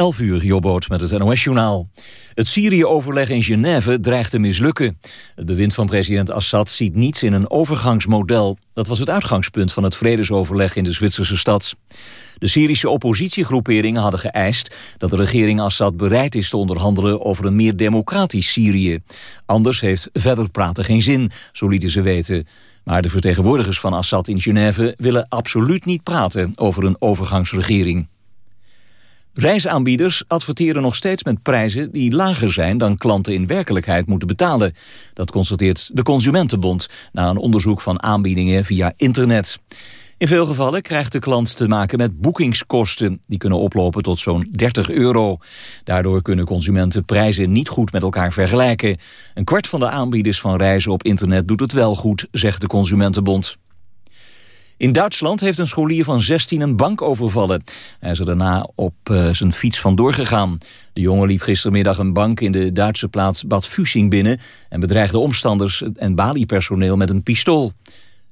11 uur, Jobboot met het NOS-journaal. Het Syrië-overleg in Genève dreigt te mislukken. Het bewind van president Assad ziet niets in een overgangsmodel. Dat was het uitgangspunt van het vredesoverleg in de Zwitserse stad. De Syrische oppositiegroeperingen hadden geëist... dat de regering Assad bereid is te onderhandelen over een meer democratisch Syrië. Anders heeft verder praten geen zin, zo lieten ze weten. Maar de vertegenwoordigers van Assad in Genève willen absoluut niet praten over een overgangsregering. Reisaanbieders adverteren nog steeds met prijzen die lager zijn dan klanten in werkelijkheid moeten betalen. Dat constateert de Consumentenbond na een onderzoek van aanbiedingen via internet. In veel gevallen krijgt de klant te maken met boekingskosten. Die kunnen oplopen tot zo'n 30 euro. Daardoor kunnen consumenten prijzen niet goed met elkaar vergelijken. Een kwart van de aanbieders van reizen op internet doet het wel goed, zegt de Consumentenbond. In Duitsland heeft een scholier van 16 een bank overvallen. Hij is er daarna op uh, zijn fiets vandoor gegaan. De jongen liep gistermiddag een bank in de Duitse plaats Bad Fussing binnen... en bedreigde omstanders en baliepersoneel met een pistool.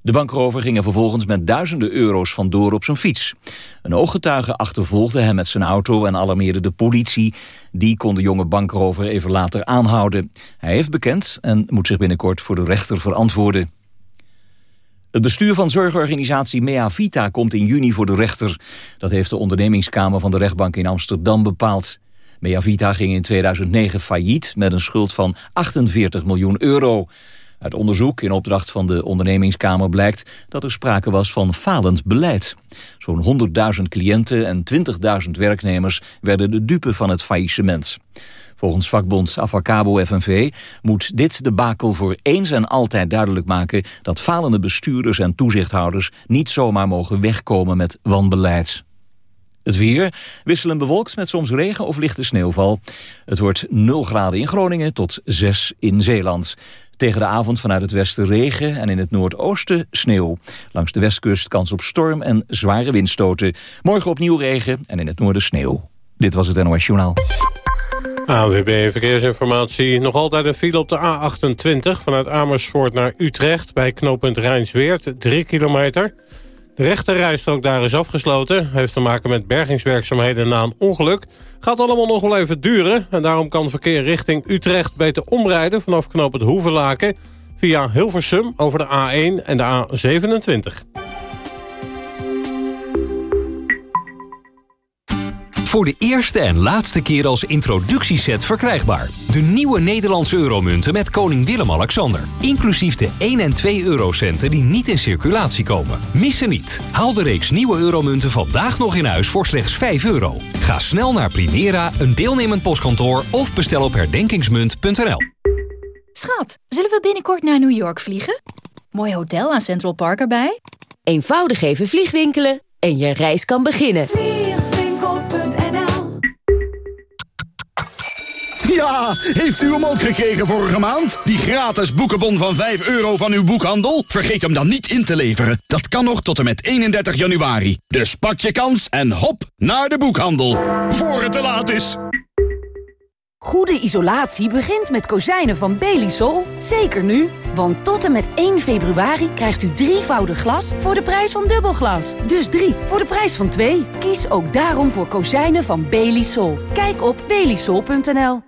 De bankrover ging er vervolgens met duizenden euro's vandoor op zijn fiets. Een ooggetuige achtervolgde hem met zijn auto en alarmeerde de politie. Die kon de jonge bankrover even later aanhouden. Hij heeft bekend en moet zich binnenkort voor de rechter verantwoorden. Het bestuur van zorgorganisatie Mea Vita komt in juni voor de rechter. Dat heeft de ondernemingskamer van de rechtbank in Amsterdam bepaald. Mea Vita ging in 2009 failliet met een schuld van 48 miljoen euro. Uit onderzoek in opdracht van de ondernemingskamer blijkt dat er sprake was van falend beleid. Zo'n 100.000 cliënten en 20.000 werknemers werden de dupe van het faillissement. Volgens vakbond Avacabo FNV moet dit de bakel voor eens en altijd duidelijk maken dat falende bestuurders en toezichthouders niet zomaar mogen wegkomen met wanbeleid. Het weer wisselen bewolkt met soms regen of lichte sneeuwval. Het wordt 0 graden in Groningen tot 6 in Zeeland. Tegen de avond vanuit het westen regen en in het noordoosten sneeuw. Langs de westkust kans op storm en zware windstoten. Morgen opnieuw regen en in het noorden sneeuw. Dit was het NOS Journaal. ANWB Verkeersinformatie. Nog altijd een file op de A28 vanuit Amersfoort naar Utrecht... bij knooppunt Rijnsweert, 3 kilometer. De rechterrijstrook daar is afgesloten. Heeft te maken met bergingswerkzaamheden na een ongeluk. Gaat allemaal nog wel even duren. En daarom kan verkeer richting Utrecht beter omrijden... vanaf knooppunt Hoevelaken via Hilversum over de A1 en de A27. Voor de eerste en laatste keer als introductieset verkrijgbaar. De nieuwe Nederlandse euromunten met koning Willem-Alexander. Inclusief de 1 en 2 eurocenten die niet in circulatie komen. Missen niet. Haal de reeks nieuwe euromunten vandaag nog in huis voor slechts 5 euro. Ga snel naar Primera, een deelnemend postkantoor... of bestel op herdenkingsmunt.nl. Schat, zullen we binnenkort naar New York vliegen? Mooi hotel aan Central Park erbij? Eenvoudig even vliegwinkelen en je reis kan beginnen. Ja, heeft u hem ook gekregen vorige maand? Die gratis boekenbon van 5 euro van uw boekhandel? Vergeet hem dan niet in te leveren. Dat kan nog tot en met 31 januari. Dus pak je kans en hop naar de boekhandel. Voor het te laat is. Goede isolatie begint met kozijnen van Belisol. Zeker nu, want tot en met 1 februari krijgt u drievoudig glas voor de prijs van dubbelglas. Dus drie voor de prijs van twee. Kies ook daarom voor kozijnen van Belisol. Kijk op belisol.nl.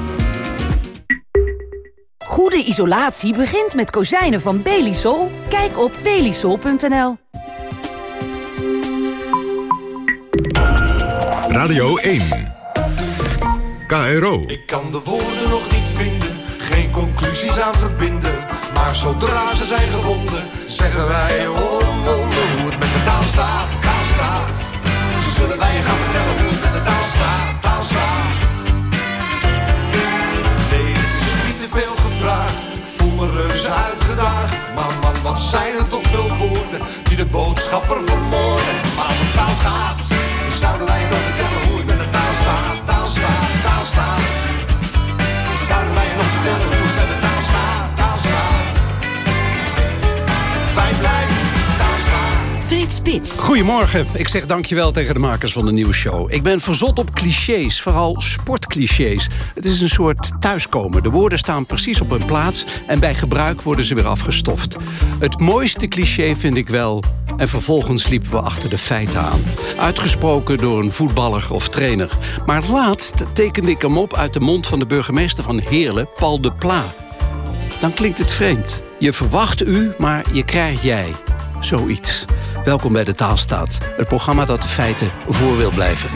Goede isolatie begint met kozijnen van Belisol. Kijk op belisol.nl. Radio 1. KRO. Ik kan de woorden nog niet vinden, geen conclusies aan verbinden. Maar zodra ze zijn gevonden, zeggen wij omwonden hoe het met de taal staat, taal staat. Zullen wij je gaan vertellen hoe het met de taal staat, taal staat. Reuze uitgedaagd. Maar man, wat zijn er toch veel woorden die de boodschapper vermoorden. Maar als het fout gaat, zouden wij Goedemorgen. Ik zeg dankjewel tegen de makers van de nieuwe show. Ik ben verzot op clichés, vooral sportclichés. Het is een soort thuiskomen. De woorden staan precies op hun plaats... en bij gebruik worden ze weer afgestoft. Het mooiste cliché vind ik wel... en vervolgens liepen we achter de feiten aan. Uitgesproken door een voetballer of trainer. Maar laatst tekende ik hem op uit de mond van de burgemeester van Heerlen... Paul de Pla. Dan klinkt het vreemd. Je verwacht u, maar je krijgt jij. Zoiets. Welkom bij de Taalstaat. Het programma dat de feiten voor wil blijven.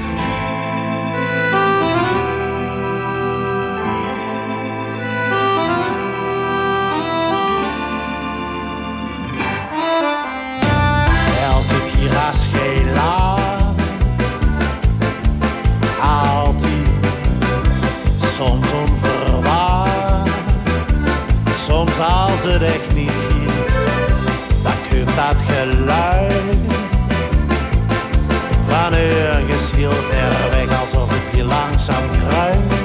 Elke keer als gij lacht, altijd, soms onverwacht, soms als het echt niet ging, dan dat geluid van ergens heel ver weg, alsof het hier langzaam kruipt,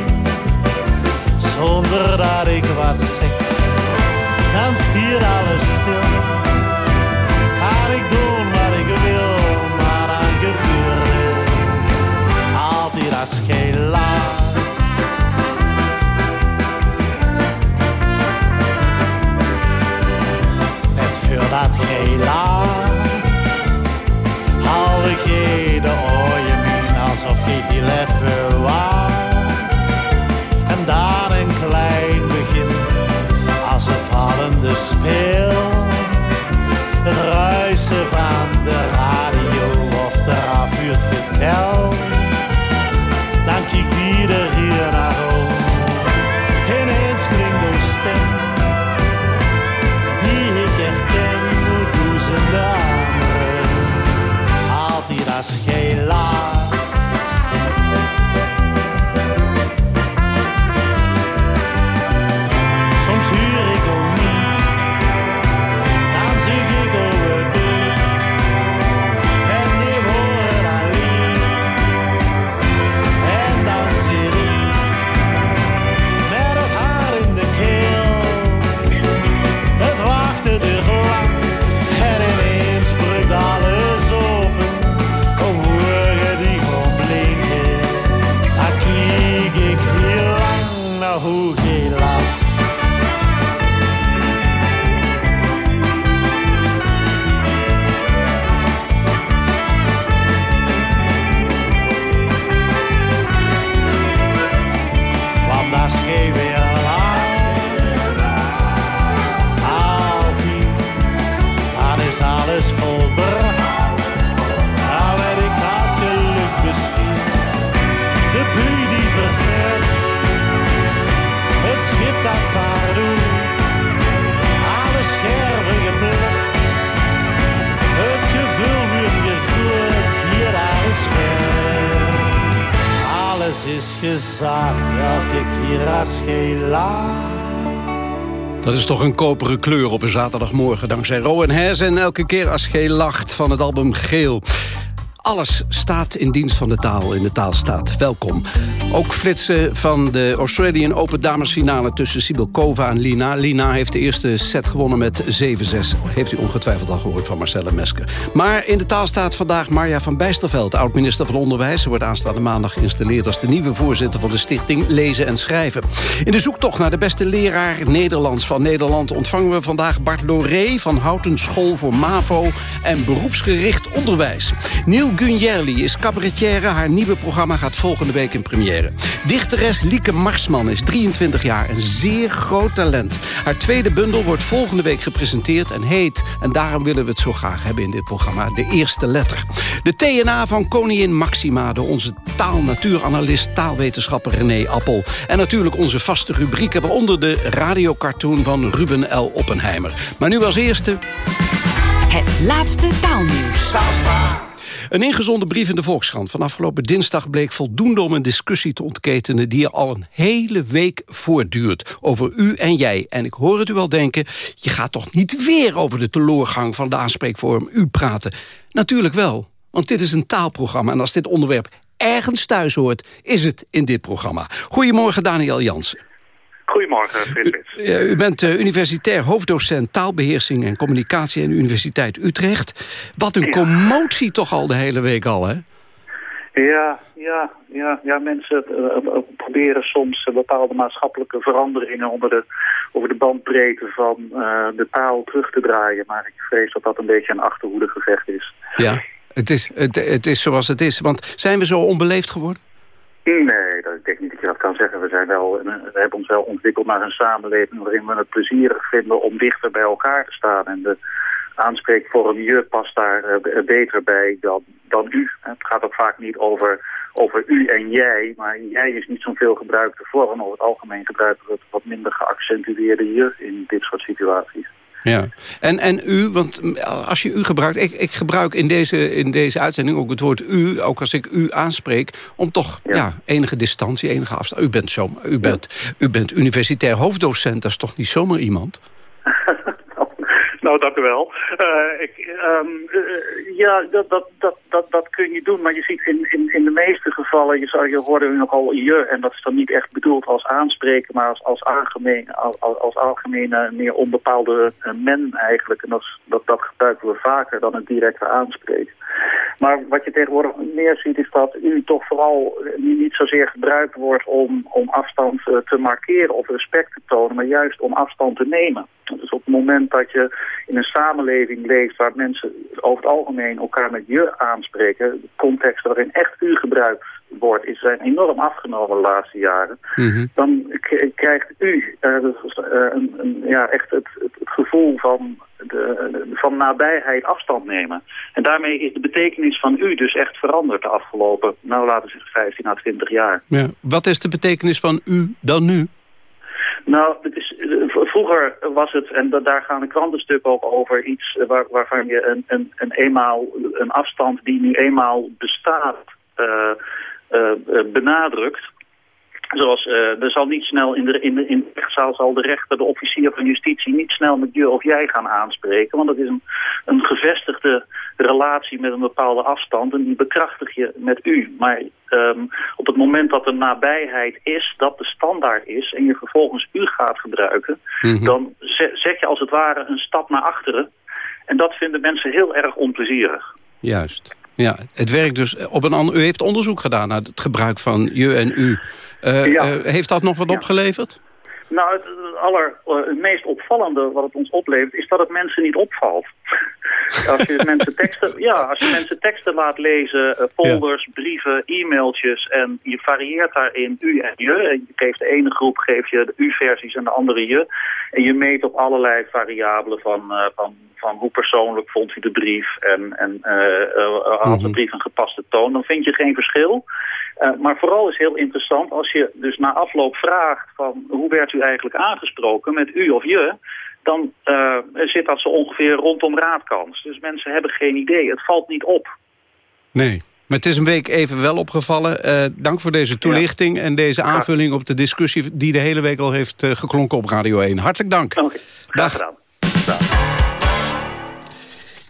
zonder dat ik wat zeg, dan stiert alles stil. Kan ik doen wat ik wil, maar dan gebeurt het altijd als gij lacht. Net voordat gij lacht, haal je heel even was. En dan een klein begin, als een vallende speel het ruisen van de radio of de afvuurt getel. Dan kijkt ieder hier naar om. Ineens klinkt een stem die ik herken, hoe duizenden anderen. Altijd als gij kleur op een zaterdagmorgen... dankzij Rowan Hess en elke keer als gij lacht van het album Geel. Alles staat in dienst van de taal in de taalstaat. Welkom. Ook flitsen van de Australian Open damesfinale tussen Sibyl Kova en Lina. Lina heeft de eerste set gewonnen met 7-6. Heeft u ongetwijfeld al gehoord van Marcella Mesker. Maar in de taal staat vandaag Marja van Bijsterveld... oud-minister van Onderwijs. Ze wordt aanstaande maandag geïnstalleerd... als de nieuwe voorzitter van de stichting Lezen en Schrijven. In de zoektocht naar de beste leraar Nederlands van Nederland... ontvangen we vandaag Bart Loré van Houten School voor MAVO... en beroepsgericht onderwijs. Neil Gunjerli is cabaretière. Haar nieuwe programma gaat volgende week in première. Dichteres Lieke Marsman is 23 jaar, een zeer groot talent. Haar tweede bundel wordt volgende week gepresenteerd en heet... en daarom willen we het zo graag hebben in dit programma... de eerste letter. De TNA van koningin Maxima... door onze taal-natuuranalist, taalwetenschapper René Appel. En natuurlijk onze vaste rubrieken... waaronder de radiocartoon van Ruben L. Oppenheimer. Maar nu als eerste... Het laatste taalnieuws. Een ingezonden brief in de Volkskrant van afgelopen dinsdag bleek voldoende om een discussie te ontketenen die al een hele week voortduurt over u en jij. En ik hoor het u wel denken, je gaat toch niet weer over de teloorgang van de aanspreekvorm u praten? Natuurlijk wel, want dit is een taalprogramma en als dit onderwerp ergens thuis hoort, is het in dit programma. Goedemorgen Daniel Jansen. Goedemorgen, Frits. U, u bent uh, universitair hoofddocent taalbeheersing en communicatie... aan de Universiteit Utrecht. Wat een commotie toch al de hele week al, hè? Ja, ja, ja, ja mensen uh, proberen soms bepaalde maatschappelijke veranderingen onder de, over de bandbreedte van uh, de taal terug te draaien. Maar ik vrees dat dat een beetje een achterhoedegevecht is. Ja, het is, het, het is zoals het is. Want zijn we zo onbeleefd geworden? Nee, dat, ik denk niet dat je dat kan zeggen. We, zijn wel, we hebben ons wel ontwikkeld naar een samenleving waarin we het plezierig vinden om dichter bij elkaar te staan. En de aanspreekvorm je past daar uh, beter bij dan, dan u. Het gaat ook vaak niet over, over u en jij, maar jij is niet zo'n veel gebruikte vorm. Over het algemeen gebruiken we het wat minder geaccentueerde je in dit soort situaties. Ja, en, en u, want als je u gebruikt... Ik, ik gebruik in deze, in deze uitzending ook het woord u, ook als ik u aanspreek... om toch ja. ja enige distantie, enige afstand... U bent, zo, u, bent, u bent universitair hoofddocent, dat is toch niet zomaar iemand? Nou, dank u wel. Uh, ik, um, uh, ja, dat, dat, dat, dat, dat kun je doen. Maar je ziet in, in, in de meeste gevallen, je, zou, je hoorde nogal je. En dat is dan niet echt bedoeld als aanspreken, maar als, als, algemeen, als, algemene, meer onbepaalde uh, men eigenlijk. En dat, dat, dat gebruiken we vaker dan het directe aanspreken. Maar wat je tegenwoordig meer ziet is dat u toch vooral niet zozeer gebruikt wordt om, om afstand te markeren of respect te tonen, maar juist om afstand te nemen. Dus op het moment dat je in een samenleving leeft waar mensen over het algemeen elkaar met je aanspreken, contexten waarin echt u gebruikt wordt, is zijn enorm afgenomen de laatste jaren. Mm -hmm. Dan krijgt u uh, een, een, ja, echt het, het, het gevoel van, de, van nabijheid afstand nemen. En daarmee is de betekenis van u dus echt veranderd de afgelopen, nou laten we zeggen 15 à 20 jaar. Ja. Wat is de betekenis van u dan nu? Nou, het is, vroeger was het, en daar gaan de krantenstukken ook over, iets waar, waarvan je een, een, een, eenmaal, een afstand die nu eenmaal bestaat uh, uh, benadrukt. Zoals, uh, er zal niet snel in de, in, de, in de rechtszaal zal de rechter, de officier van justitie, niet snel met je of jij gaan aanspreken. Want dat is een, een gevestigde relatie met een bepaalde afstand en die bekrachtig je met u. Maar um, op het moment dat er nabijheid is, dat de standaard is en je vervolgens u gaat gebruiken, mm -hmm. dan zet je als het ware een stap naar achteren. En dat vinden mensen heel erg onplezierig. Juist. Ja, het werkt dus op een ander. U heeft onderzoek gedaan naar het gebruik van je en u. Ja. uh, heeft dat nog wat ja. opgeleverd? Nou, het, aller, uh, het meest opvallende wat het ons oplevert... is dat het mensen niet opvalt. als, je mensen teksten, ja, als je mensen teksten laat lezen, folders, ja. brieven, e-mailtjes... en je varieert daarin u en je. En je geeft de ene groep geef je de u-versies en de andere je. En je meet op allerlei variabelen van... Van van hoe persoonlijk vond u de brief en, en uh, had de brief een gepaste toon, dan vind je geen verschil. Uh, maar vooral is heel interessant als je dus na afloop vraagt van hoe werd u eigenlijk aangesproken met u of je, dan zit dat zo ongeveer rondom raadkans. Dus mensen hebben geen idee, het valt niet op. Nee. Maar het is een week even wel opgevallen. Uh, dank voor deze toelichting ja. en deze aanvulling op de discussie... die de hele week al heeft geklonken op Radio 1. Hartelijk dank. Okay. Dag.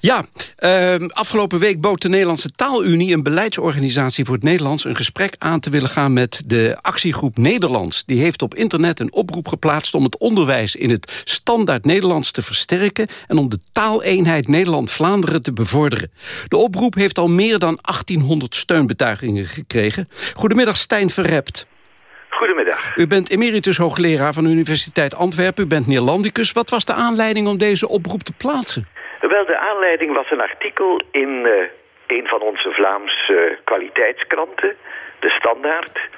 Ja, uh, afgelopen week bood de Nederlandse Taalunie... een beleidsorganisatie voor het Nederlands... een gesprek aan te willen gaan met de actiegroep Nederlands. Die heeft op internet een oproep geplaatst... om het onderwijs in het standaard Nederlands te versterken... en om de taaleenheid Nederland-Vlaanderen te bevorderen. De oproep heeft al meer dan 1800 steunbetuigingen gekregen. Goedemiddag, Stijn Verrept. Goedemiddag. U bent emeritus hoogleraar van de Universiteit Antwerpen. U bent Neerlandicus. Wat was de aanleiding om deze oproep te plaatsen? Wel, de aanleiding was een artikel in uh, een van onze Vlaamse kwaliteitskranten, De Standaard.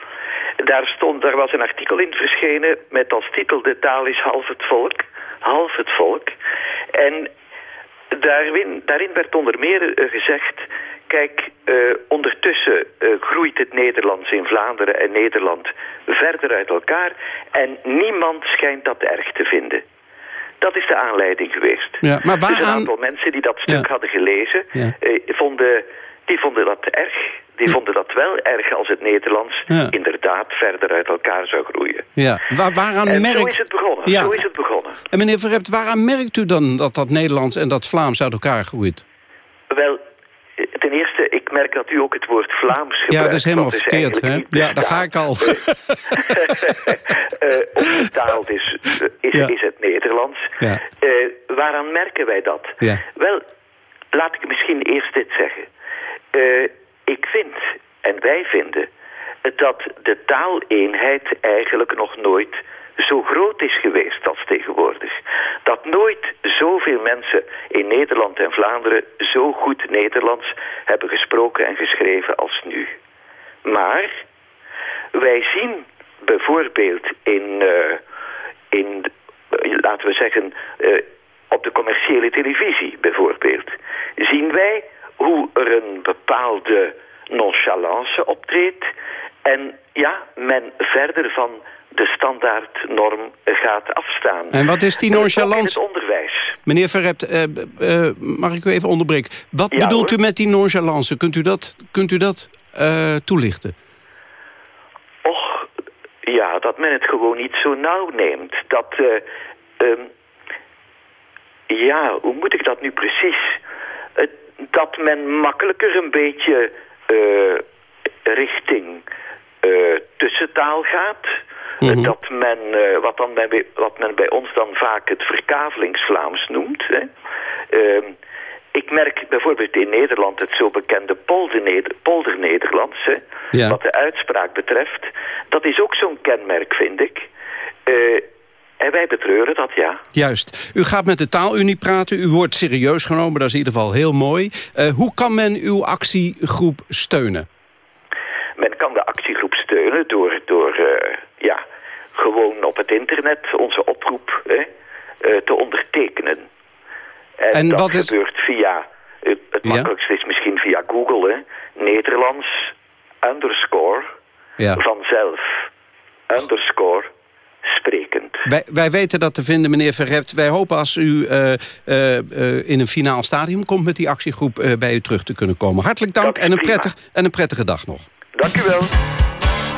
Daar, stond, daar was een artikel in verschenen met als titel De taal is half het volk. Half het volk. En daarin, daarin werd onder meer uh, gezegd... Kijk, ondertussen groeit het Nederlands in Vlaanderen en Nederland verder uit elkaar... en niemand schijnt dat erg te vinden. Dat is de aanleiding geweest. Ja, maar waaraan... Dus een aantal mensen die dat stuk ja. hadden gelezen, ja. eh, vonden, die vonden dat erg. Die ja. vonden dat wel erg als het Nederlands inderdaad verder uit elkaar zou groeien. Ja. Waar, waaraan en merkt... zo is het begonnen. Zo is het begonnen. En meneer Verrept, waaraan merkt u dan dat dat Nederlands en dat Vlaams uit elkaar groeit? Wel, ik merk dat u ook het woord Vlaams gebruikt. Ja, dat is helemaal verkeerd. Hè? Ja, daar ga ik al. eh opgetaald is, is, Ja. is het Nederlands. Ja. Eh, waaraan merken wij dat? Ja. Wel, laat ik misschien eerst dit zeggen. Eh, ik vind, en wij vinden, dat de taaleenheid eigenlijk nog nooit zo groot is geweest als tegenwoordig. Dat nooit zoveel mensen in Nederland en Vlaanderen zo goed Nederlands hebben gesproken en geschreven als nu. Maar wij zien bijvoorbeeld in, eh, in eh, laten we zeggen, eh, op de commerciële televisie bijvoorbeeld, zien wij hoe er een bepaalde nonchalance optreedt en ja, men verder van de standaardnorm gaat afstaan. En wat is die in nonchalance? het onderwijs. Meneer Verrept, eh, eh, mag ik u even onderbreken? Wat Ja, bedoelt hoor. u met die nonchalance? Kunt u dat, kunt u dat eh, toelichten? Och, ja, dat men het gewoon niet zo nauw neemt. Dat, eh, ehm, ja, hoe moet ik dat nu precies? Dat men makkelijker een beetje richting tussentaal gaat. Eh, Dat men, eh, wat, dan bij, wat men bij ons dan vaak het verkavelingsvlaams noemt. Hè. Ehm, ik merk bijvoorbeeld in Nederland het zo bekende polder- polder-Nederlands, Ja. wat de uitspraak betreft. Dat is ook zo'n kenmerk, vind ik. Eh, en wij betreuren dat, ja. Juist. U gaat met de taalunie praten. U wordt serieus genomen. Dat is in ieder geval heel mooi. Eh, hoe kan men uw actiegroep steunen? Men kan de actiegroep steunen door, door eh, ja, gewoon op het internet onze oproep hè, eh, te ondertekenen. En, En dat wat is- gebeurt via, het, het Ja? makkelijkste is misschien via Google, hè, Nederlands underscore Ja. vanzelf underscore sprekend. Wij, wij weten dat te vinden, meneer Verrept. Wij hopen als u eh, eh, eh, in een finaal stadium komt met die actiegroep... eh, bij u terug te kunnen komen. Hartelijk dank en een, prettig, en een prettige dag nog. Dank u wel.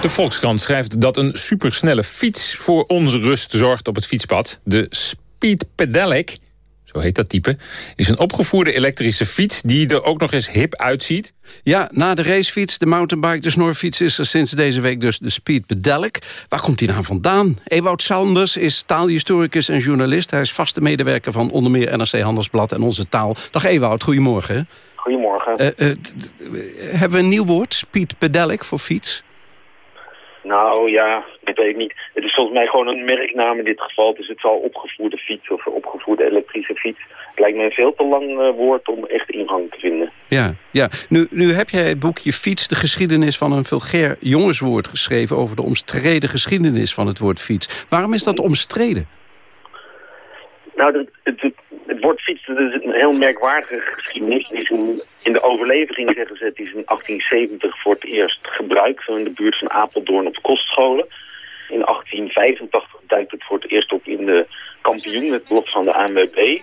De Volkskrant schrijft dat een supersnelle fiets voor onze rust zorgt op het fietspad. De Speed Pedalic, zo heet dat type, is een opgevoerde elektrische fiets... die er ook nog eens hip uitziet. Ja, na de racefiets, de mountainbike, de snorfiets... is er sinds deze week dus de Speed Pedalic. Waar komt die nou vandaan? Ewout Sanders is taalhistoricus en journalist. Hij is vaste medewerker van onder meer NRC Handelsblad en Onze Taal. Dag Ewout, goedemorgen. Goedemorgen. Eh, eh, hebben we een nieuw woord, Speed Pedalic, voor fiets? Nou ja, dat weet ik niet. Het is volgens mij gewoon een merknaam in dit geval. Dus het zal opgevoerde fiets of opgevoerde elektrische fiets. Het lijkt me een veel te lang eh, woord om echt ingang te vinden. Ja, ja. Nu, nu heb jij het boekje Fiets, de geschiedenis van een vulgair jongenswoord geschreven... over de omstreden geschiedenis van het woord fiets. Waarom is dat omstreden? Nou, het, het, het, het woord fiets dat is een heel merkwaardige geschiedenis. Is in de overlevering zeggen ze, het is in 1870 voor het eerst gebruikt. Zo in de buurt van Apeldoorn op kostscholen. In 1885 duikt het voor het eerst op in de kampioen, het blad van de ANWB.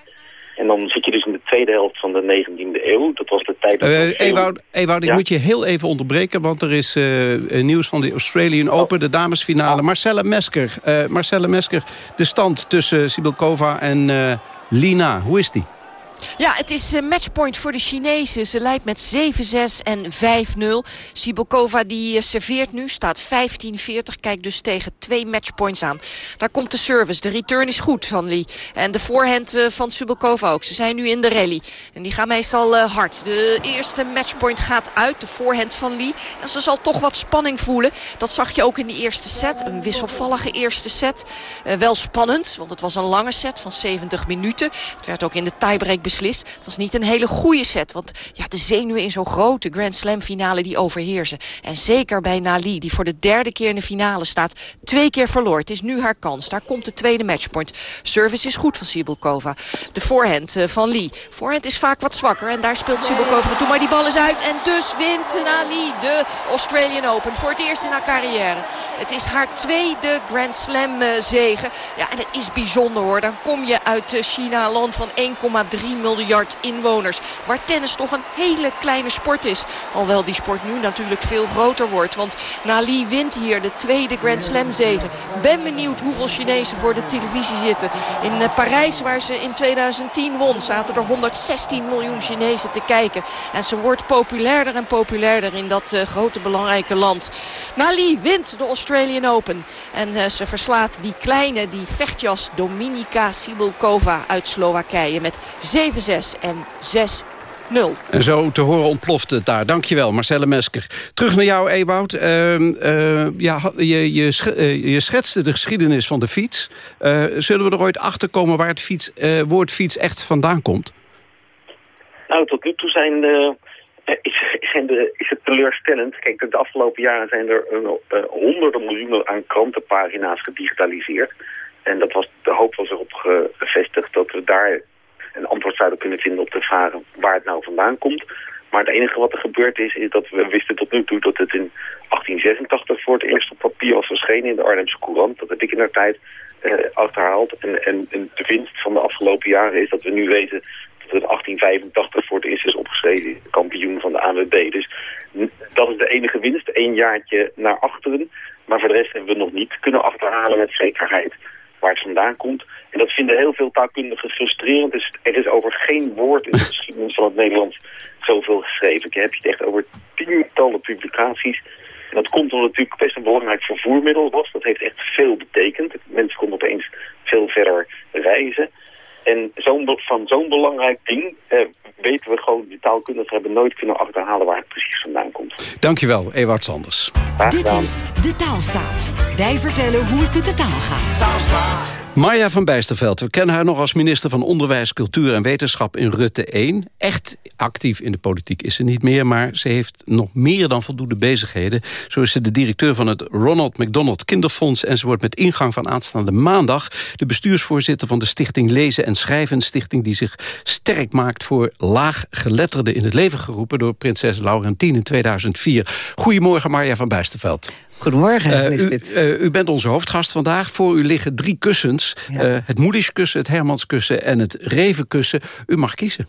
En dan zit je dus in de tweede helft van de 19e eeuw. Dat was de tijd... Eh Ewout, Ewout, ik Ja? moet je heel even onderbreken... want er is eh, eh, nieuws van de Australian Open, de damesfinale. Marcelle Mesker, Marcelle Mesker, de stand tussen Sibylkova en Lina. Hoe is die? Ja, het is eh, matchpoint voor de Chinezen. Ze leidt met 7-6 en 5-0. Sibokova die eh, serveert nu, staat 15-40. Kijkt dus tegen twee matchpoints aan. Daar komt de service. De return is goed van Lee. En de voorhand eh, van Sibokova ook. Ze zijn nu in de rally. En die gaan meestal hard. De eerste matchpoint gaat uit. De voorhand van Lee. En ze zal toch wat spanning voelen. Dat zag je ook in die eerste set. Een wisselvallige eerste set. Wel spannend, want het was een lange set van 70 minuten. Het werd ook in de tiebreak Het was niet een hele goede set. Want ja, de zenuwen in zo'n grote Grand Slam finale die overheersen. En zeker bij Nali, die voor de derde keer in de finale staat. Twee keer verloor. Het is nu haar kans. Daar komt de tweede matchpoint. Service is goed van Sibelkova. De voorhand eh, van Lee. Voorhand is vaak wat zwakker. En daar speelt Sibelkova naartoe. Maar die bal is uit. En dus wint Nali de Australian Open. Voor het eerst in haar carrière. Het is haar tweede Grand Slam eh, zege. Ja, en het is bijzonder hoor. Dan kom je uit eh, China, land van 1,3 1 miljard inwoners. Waar tennis toch een hele kleine sport is. Alhoewel die sport nu natuurlijk veel groter wordt. Want Nali wint hier de tweede Grand Slam zegen. Ben benieuwd hoeveel Chinezen voor de televisie zitten. In eh, Parijs, waar ze in 2010 won, zaten er 116 miljoen Chinezen te kijken. En ze wordt populairder en populairder in dat uh, grote belangrijke land. Nali wint de Australian Open. En uh, ze verslaat die kleine, die vechtjas Dominika Sibulkova uit Slowakije met 7-6 en 6 0. En zo te horen ontploft het daar. Dankjewel, Marcelle Mesker. Terug naar jou, Ewout. Uh, uh, ja, je, je, sch uh, je schetste de geschiedenis van de fiets. zullen we er ooit achter komen waar het fiets, woord fiets echt vandaan komt? Nou, tot nu toe zijn de, is, zijn de, is het teleurstellend. Kijk, de afgelopen jaren zijn er honderden miljoenen aan krantenpagina's gedigitaliseerd. En dat was, de hoop was erop gevestigd dat we daar een antwoord zouden kunnen vinden op de vraag waar het nou vandaan komt. Maar het enige wat er gebeurd is, is dat we wisten tot nu toe dat het in 1886 voor het eerst op papier was verschenen in de Arnhemse Courant. Dat heb ik in de tijd uh, achterhaald. En, en, en, de winst van de afgelopen jaren is dat we nu weten dat het 1885 voor het eerst is opgeschreven, kampioen van de AWB. Dus dat is de enige winst, één jaartje naar achteren. Maar voor de rest hebben we nog niet kunnen achterhalen met zekerheid waar het vandaan komt. En dat vinden heel veel taalkundigen frustrerend. Dus er is over geen woord in de geschiedenis van het Nederlands zoveel geschreven. Je het echt over tientallen publicaties. En dat komt omdat het natuurlijk best een belangrijk vervoermiddel was. Dat heeft echt veel betekend. Mensen konden opeens veel verder reizen. En zo van zo'n belangrijk ding eh, weten we gewoon, die taalkundigen hebben nooit kunnen achterhalen waar het precies vandaan komt. Dankjewel, Ewart Sanders. Dit is De Taalstaat. Wij vertellen hoe het met de taal gaat. Marja van Bijsterveld, we kennen haar nog als minister van Onderwijs, Cultuur en Wetenschap in Rutte 1. Echt actief in de politiek is ze niet meer, maar ze heeft nog meer dan voldoende bezigheden. Zo is ze de directeur van het Ronald McDonald Kinderfonds... en ze wordt met ingang van aanstaande maandag... de bestuursvoorzitter van de stichting Lezen en Schrijven. stichting die zich sterk maakt voor laaggeletterden in het leven geroepen... door prinses Laurentien in 2004. Goedemorgen Marja van Bijsterveld. Goedemorgen, uh, u, uh, u, bent onze hoofdgast vandaag. Voor u liggen drie kussens. Ja. Uh, het Moedisch-kussen, het Hermanskussen en het Revenkussen. U mag kiezen.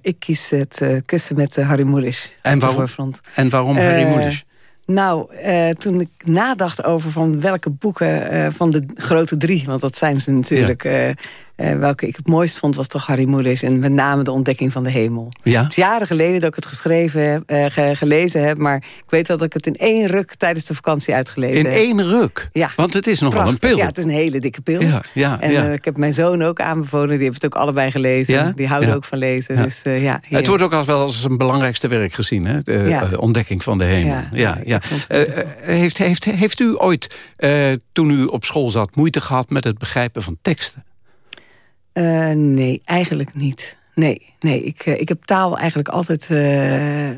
ik kies het kussen met Harry Moedisch. En waarom, en waarom Harry Moedisch? Nou, toen ik nadacht over van welke boeken van de grote drie... want dat zijn ze natuurlijk... Ja. Uh, welke ik het mooist vond was toch Harry Mulisch. En met name de ontdekking van de hemel. Ja? Het is jaren geleden dat ik het geschreven heb, uh, gelezen heb. Maar ik weet wel dat ik het in één ruk tijdens de vakantie uitgelezen in heb. In één ruk? Ja. Want het is nogal een pil. Ja, het is een hele dikke pil. Ja, ja, en ja. Uh, ik heb mijn zoon ook aanbevolen. Die heeft het ook allebei gelezen. Ja? Die houden ook van lezen. Ja. Dus, ja, het wordt ook als wel als een belangrijkste werk gezien. Hè? De ontdekking van de hemel. Ja, ja, ja. heeft, heeft, heeft u ooit, toen u op school zat... moeite gehad met het begrijpen van teksten? Uh, nee, eigenlijk niet. Nee, nee ik, ik heb taal eigenlijk altijd uh,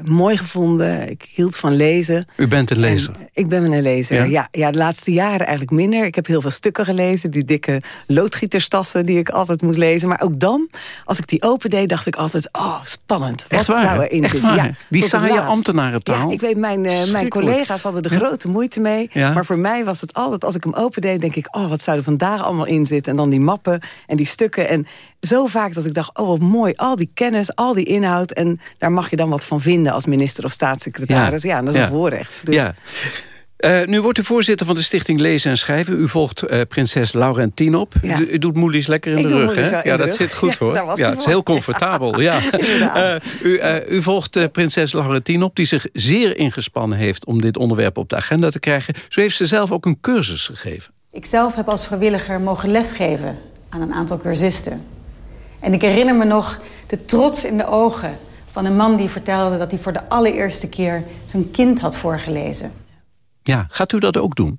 mooi gevonden. Ik hield van lezen. U bent een lezer? En ik ben een lezer, ja? ja? Ja, de laatste jaren eigenlijk minder. Ik heb heel veel stukken gelezen. Die dikke loodgieterstassen die ik altijd moet lezen. Maar ook dan, als ik die open deed, dacht ik altijd... oh, spannend. Wat waar? zou erin zitten? Ja, die saaie ambtenarentaal? Ja, ik weet, mijn, uh, mijn collega's hadden er grote moeite mee. Ja? Maar voor mij was het altijd, als ik hem open deed, denk ik... oh, wat zou er vandaag allemaal in zitten? En dan die mappen en die stukken. En zo vaak dat ik dacht, oh wat mooi, al die kennis, al die inhoud... en daar mag je dan wat van vinden als minister of staatssecretaris. Ja, ja dat is ja. een voorrecht. Dus... Ja. Uh, nu wordt u voorzitter van de Stichting Lezen en Schrijven. U volgt uh, prinses Laurentien op. Ja. U, u, doet Moelies lekker in ik de rug, hè? Ja, dat rug. zit goed, hoor. Ja, ja, het is heel comfortabel. ja. uh, u, u, volgt prinses Laurentien op, die zich zeer ingespannen heeft... om dit onderwerp op de agenda te krijgen. Zo heeft ze zelf ook een cursus gegeven. Ik zelf heb als vrijwilliger mogen lesgeven aan een aantal cursisten. En ik herinner me nog de trots in de ogen van een man die vertelde... dat hij voor de allereerste keer zijn kind had voorgelezen. Ja, gaat u dat ook doen?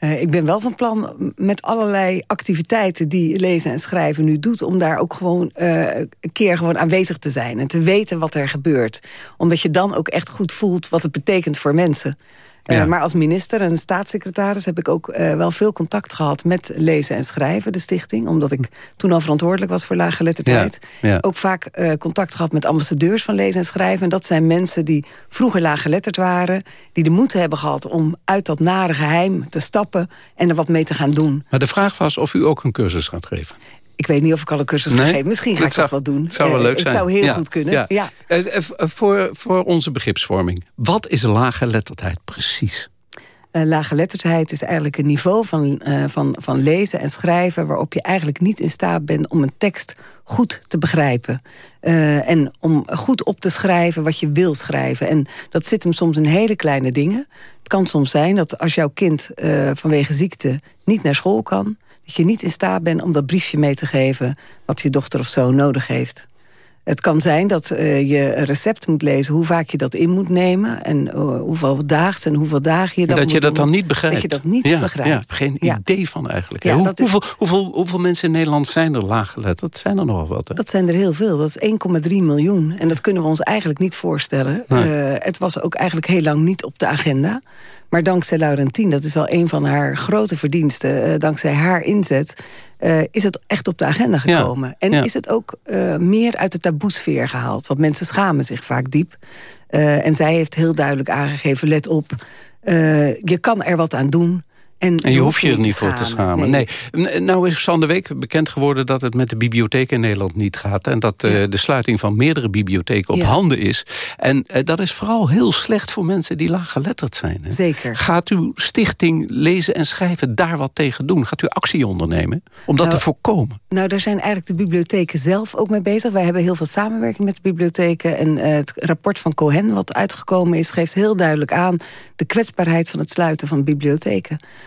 Uh, ik ben wel van plan met allerlei activiteiten die lezen en schrijven nu doet... om daar ook gewoon uh, een keer gewoon aanwezig te zijn en te weten wat er gebeurt. Omdat je dan ook echt goed voelt wat het betekent voor mensen. Ja. Uh, maar als minister en staatssecretaris heb ik ook uh, wel veel contact gehad met lezen en schrijven, de stichting. Omdat ik toen al verantwoordelijk was voor laaggeletterdheid. Ja. Ja. Ook vaak uh, contact gehad met ambassadeurs van lezen en schrijven. En dat zijn mensen die vroeger laaggeletterd waren. Die de moed hebben gehad om uit dat nare geheim te stappen en er wat mee te gaan doen. Maar de vraag was of u ook een cursus gaat geven. Ik weet niet of ik al een cursus Nee? gegeven. Misschien ga ik zou- dat wel doen. Het zou wel Eh, leuk zijn. Het zou heel Ja, goed kunnen. ja. Ja. Eh, eh, voor, voor onze begripsvorming. Wat is laaggeletterdheid precies? Uh, laaggeletterdheid is eigenlijk een niveau van, uh, van, van lezen en schrijven... waarop je eigenlijk niet in staat bent om een tekst goed te begrijpen. Uh, en om goed op te schrijven wat je wil schrijven. En dat zit hem soms in hele kleine dingen. Het kan soms zijn dat als jouw kind vanwege ziekte niet naar school kan... dat je niet in staat bent om dat briefje mee te geven... wat je dochter of zo nodig heeft. Het kan zijn dat uh, je een recept moet lezen... hoe vaak je dat in moet nemen... en uh, hoeveel daags en hoeveel dagen je dat Dat moet je dat doen. dan niet begrijpt. Dat je dat niet ja, begrijpt. Ja, geen Ja. idee van eigenlijk. Ja, Hoe- dat is- hoeveel, hoeveel, hoeveel mensen in Nederland zijn er laaggeletterd? Dat zijn er nogal wat. Hè? Dat zijn er heel veel. Dat is 1,3 miljoen. En dat kunnen we ons eigenlijk niet voorstellen. Nee. Eh, het was ook eigenlijk heel lang niet op de agenda. Maar dankzij Laurentien, dat is wel een van haar grote verdiensten... eh, dankzij haar inzet, eh, is het echt op de agenda Ja, gekomen. En ja. is het ook eh, meer uit de taboesfeer gehaald. Want mensen schamen zich vaak diep. En zij heeft heel duidelijk aangegeven, let op... je kan er wat aan doen... En, En je hoeft je er niet voor te schamen. Nee. Nou is van de week bekend geworden dat het met de bibliotheken in Nederland niet gaat. En dat eh, de sluiting van meerdere bibliotheken op Ja. handen is. En eh, dat is vooral heel slecht voor mensen die laaggeletterd zijn. Hè? Zeker. Gaat uw stichting lezen en schrijven daar wat tegen doen? Gaat u actie ondernemen om dat Nou, te voorkomen? Nou, daar zijn eigenlijk de bibliotheken zelf ook mee bezig. Wij hebben heel veel samenwerking met de bibliotheken. En eh, het rapport van Cohen, wat uitgekomen is... geeft heel duidelijk aan de kwetsbaarheid van het sluiten van bibliotheken.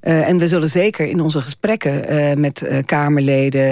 Eh, en we zullen zeker in onze gesprekken eh, met eh, Kamerleden...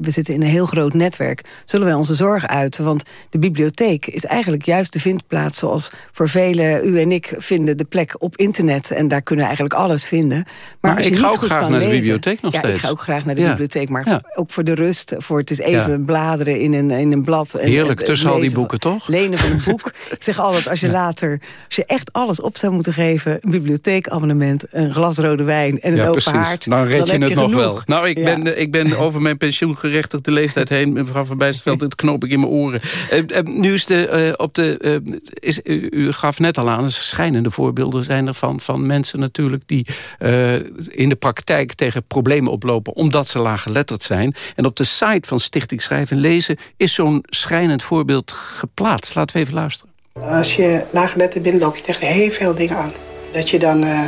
we zitten in een heel groot netwerk... zullen wij onze zorg uiten. Want de bibliotheek is eigenlijk juist de vindplaats... zoals voor velen, u en ik, vinden de plek op internet. En daar kunnen we eigenlijk alles vinden. Maar, Maar als je ik ga niet ook goed graag kan naar de bibliotheek nog ja, steeds. ik ga ook graag naar de Ja. bibliotheek. Maar Ja. ook voor de rust, voor het is even bladeren in een, in een blad. en- Heerlijk, en- tussen al die boeken, van- toch? Lenen van een boek. ik zeg altijd, als je later, als je echt alles op zou moeten geven... een bibliotheekabonnement, een glas rode wijn en een Ja, open precies. haard... Dan red je het nog genoeg. wel. Nou, ik, Ja. ben, eh, ik ben over mijn pensioengerechtigde leeftijd heen. Mevrouw van Bijsterveld, dit knoop ik in mijn oren. Eh, nu is de, eh, op de... eh, is, u, u gaf net al aan, schijnende voorbeelden zijn er van, van mensen natuurlijk... die eh, in de praktijk tegen problemen oplopen omdat ze laaggeletterd zijn. En op de site van Stichting Schrijven en Lezen is zo'n schrijnend voorbeeld geplaatst. Laten we even luisteren. Als je laaggeletterd bent, loop je tegen heel veel dingen aan. Dat je dan eh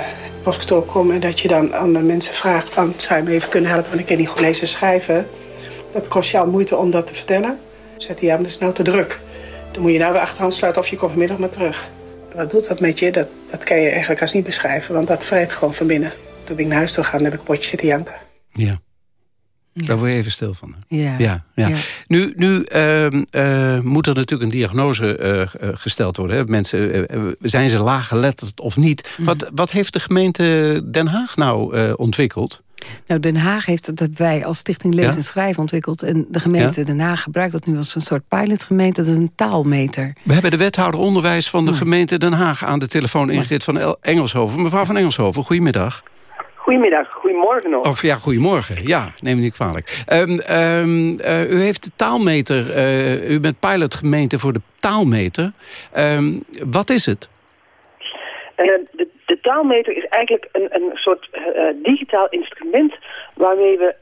postkantoor komt en dat je dan andere mensen vraagt van... zou je me even kunnen helpen, want ik kan niet goed lezen en schrijven. Dat kost jou moeite om dat te vertellen. Zegt hij, ja, maar dat is nou te druk. Dan moet je nou weer achteraan sluiten of je komt vanmiddag maar terug. Wat doet dat met je? Dat, dat kan je eigenlijk als niet beschrijven, want dat vreet gewoon van binnen. Toen ben ik naar huis toe gegaan heb ik een potje zitten janken. Ja. Daar word je even stil van. Ja. Ja, ja. Ja. Nu, nu ehm, eh, moet er natuurlijk een diagnose eh, eh, gesteld worden. Hè? Mensen, zijn ze laaggeletterd of niet? Mhm. Wat, wat heeft de gemeente Den Haag nou ontwikkeld? Nou, Den Haag heeft het dat wij als Stichting Lezen Ja? en Schrijven ontwikkeld. En de gemeente Ja? Den Haag gebruikt dat nu als een soort pilotgemeente. Dat is een taalmeter. We hebben de wethouder onderwijs van de gemeente Den Haag... aan de telefoon Ingrid van El- Engelshoven. Mevrouw van Engelshoven, goedemiddag. Goedemiddag, goedemorgen nog. Of ja, goedemorgen. Ja, neem me niet kwalijk. Ehm, ehm, eh, u heeft de taalmeter, eh, u bent pilotgemeente voor de taalmeter. Ehm, wat is het? Eh, de, de taalmeter is eigenlijk een, een soort digitaal instrument waarmee we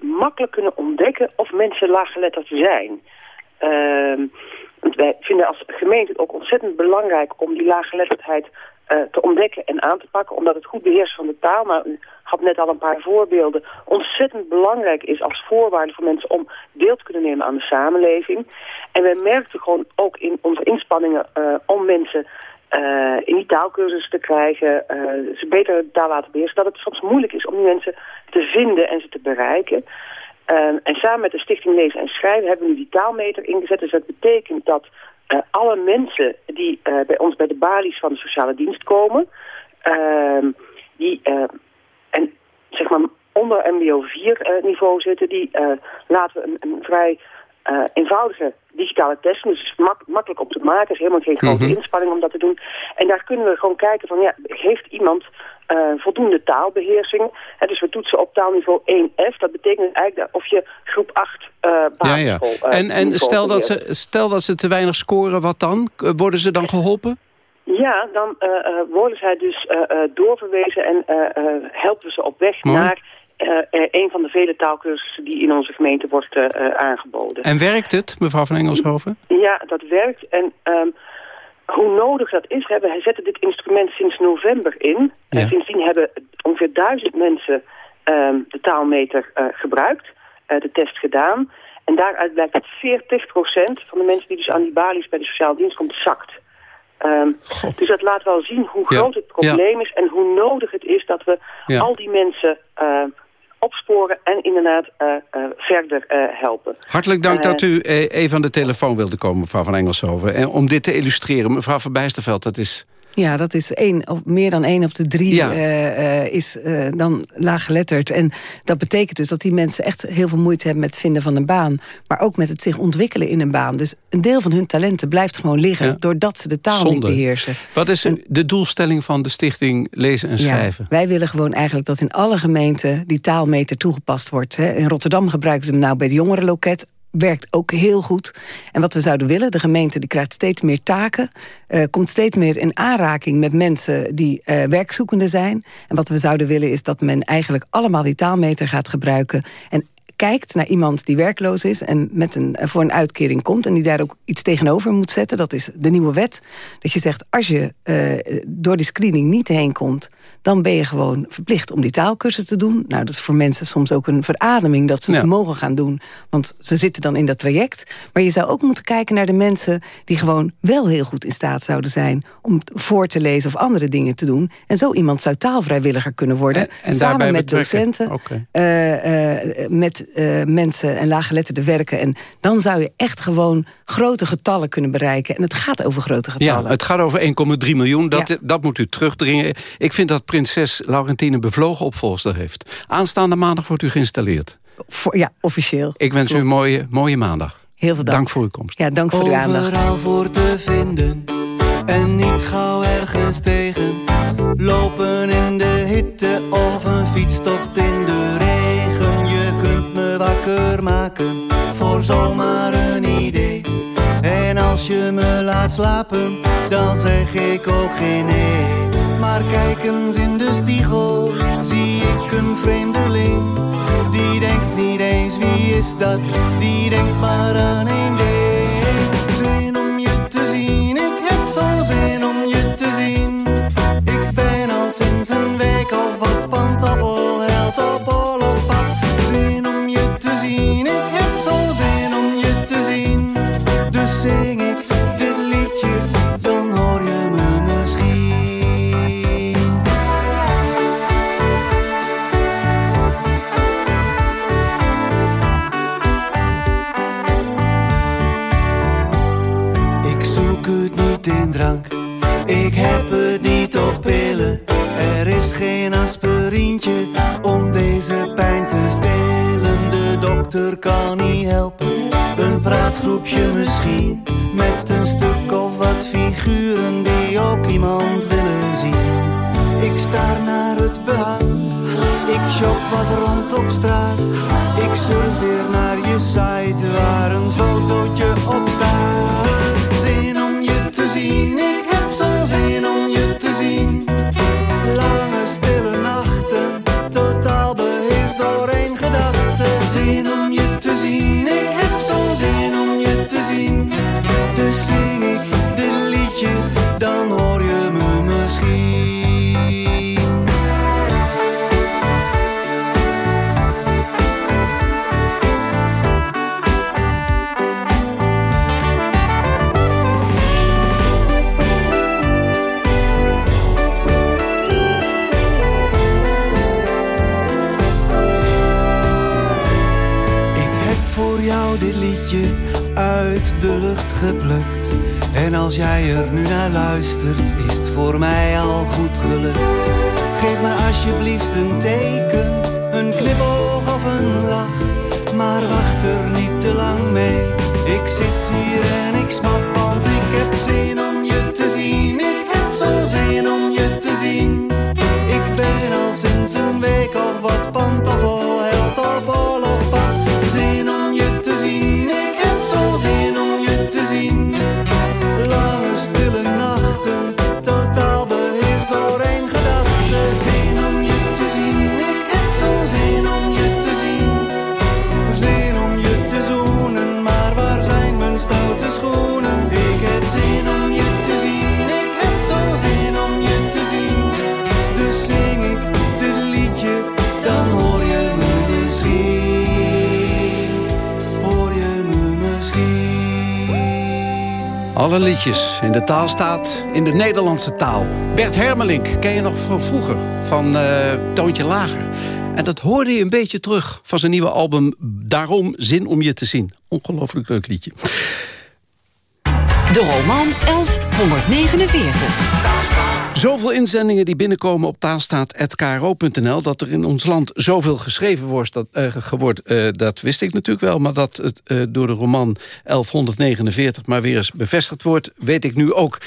makkelijk kunnen ontdekken of mensen laaggeletterd zijn. Want wij vinden als gemeente het ook ontzettend belangrijk om die laaggeletterdheid te ontdekken en aan te pakken, omdat het goed beheersen van de taal, maar u had net al een paar voorbeelden, ontzettend belangrijk is als voorwaarde voor mensen om deel te kunnen nemen aan de samenleving. En wij merkten gewoon ook in onze inspanningen eh, om mensen eh, in die taalkursus te krijgen, eh, ze beter taal laten beheersen, dat het soms moeilijk is om die mensen te vinden en ze te bereiken. En samen met de Stichting Lezen en Schrijven hebben we nu die taalmeter ingezet. Dus dat betekent dat eh, alle mensen die eh, bij ons bij de balies van de sociale dienst komen, ehm, die eh, en zeg maar onder MBO 4 eh, niveau zitten, die laten we een, een vrij eenvoudige digitale test. doen. Dus het is mak- makkelijk om te maken. Is helemaal geen grote Mhm. inspanning om dat te doen. En daar kunnen we gewoon kijken van, ja, heeft iemand eh, voldoende taalbeheersing? Hè, dus we toetsen op taalniveau 1F. Dat betekent eigenlijk dat of je groep 8 eh Ja, ja. basisschool... eh, En, en stel, dat ze, stel dat ze te weinig scoren, wat dan? Worden ze dan geholpen? Ja, dan eh, worden zij dus doorverwezen en helpen we ze op weg Mooi. naar een van de vele taalkursussen die in onze gemeente wordt eh, eh, aangeboden. En werkt het, mevrouw van Engelshoven? Ja, dat werkt. En ehm, hoe nodig dat is, hè, we zetten dit instrument sinds november in. Ja. En sindsdien hebben ongeveer duizend mensen ehm, de taalmeter eh, gebruikt, eh, de test gedaan. En daaruit blijkt dat 40% van de mensen die dus aan die balies bij de sociale dienst komt, zakt. Ehm, dus dat laat wel zien hoe Ja. groot het probleem is en hoe nodig het is dat we Ja. al die mensen eh, opsporen en inderdaad eh, eh, verder eh, helpen. Hartelijk dank dat u even aan de telefoon wilde komen, mevrouw van Engelshoven. En om dit te illustreren, mevrouw van Bijsterveld, dat is... Ja, dat is één, of meer dan één op de drie Ja. eh, eh, is eh, dan laaggeletterd. En dat betekent dus dat die mensen echt heel veel moeite hebben met het vinden van een baan. Maar ook met het zich ontwikkelen in een baan. Dus een deel van hun talenten blijft gewoon liggen... Ja. doordat ze de taal Zonde. niet beheersen. Wat is de doelstelling van de stichting Lezen en Schrijven? Ja, wij willen gewoon eigenlijk dat in alle gemeenten die taalmeter toegepast wordt. Hè. In Rotterdam gebruiken ze hem nou bij het jongerenloket werkt ook heel goed. En wat we zouden willen, de gemeente die krijgt steeds meer taken... eh, komt steeds meer in aanraking met mensen die eh, werkzoekende zijn. En wat we zouden willen is dat men eigenlijk allemaal die taalmeter gaat gebruiken... en kijkt naar iemand die werkloos is en met een, eh, voor een uitkering komt... en die daar ook iets tegenover moet zetten, dat is de nieuwe wet. Dat je zegt, als je eh, door die screening niet heen komt... dan ben je gewoon verplicht om die taalkursus te doen. Nou, dat is voor mensen soms ook een verademing dat ze het mogen gaan doen. Want ze zitten dan in dat traject. Maar je zou ook moeten kijken naar de mensen... die gewoon wel heel goed in staat zouden zijn... om voor te lezen of andere dingen te doen. En zo iemand zou taalvrijwilliger kunnen worden. en samen met betrekken. docenten, eh, met eh, mensen en laaggeletterden werken. En dan zou je echt gewoon grote getallen kunnen bereiken. En het gaat over grote getallen. Ja, het gaat over 1,3 miljoen. Dat, dat moet u terugdringen. Ik vind dat prinses Laurentine bevlogen opvolgster heeft. Aanstaande maandag wordt u geïnstalleerd. Voor, ja, officieel. Ik wens u een mooie, mooie maandag. Heel veel dank. voor uw komst. Ja, dank voor uw aandacht. Overal voor te vinden en niet gauw ergens tegen. Lopen in de hitte of een fietstocht in de regen. Wakker maken voor zomaar een idee. En als je me laat slapen, dan zeg ik ook geen nee. Maar kijkend in de spiegel zie ik een vreemdeling. Die denkt niet eens wie is dat, die denkt maar aan één ding. Voor jou dit liedje uit de lucht geplukt. En als jij er nu naar luistert, is het voor mij al goed gelukt. Geef me alsjeblieft een teken, een knipoog of een lach. Maar wacht er niet te lang mee. Ik zit hier en ik smak, want ik heb zin om je te zien. Ik heb zo'n zin om je te zien. Ik ben al sinds een week of wat pantoffelheld Alle liedjes in de taal staat in de Nederlandse taal. Bert Hermelink ken je nog van vroeger, van uh, Toontje Lager. En dat hoorde je een beetje terug van zijn nieuwe album... Daarom Zin om je te zien. Ongelooflijk leuk liedje. De roman 1149. Zoveel inzendingen die binnenkomen op taalstaat.kro.nl... dat er in ons land zoveel geschreven wordt, dat, uh, dat wist ik natuurlijk wel... maar dat het uh, door de roman 1149 maar weer eens bevestigd wordt... weet ik nu ook.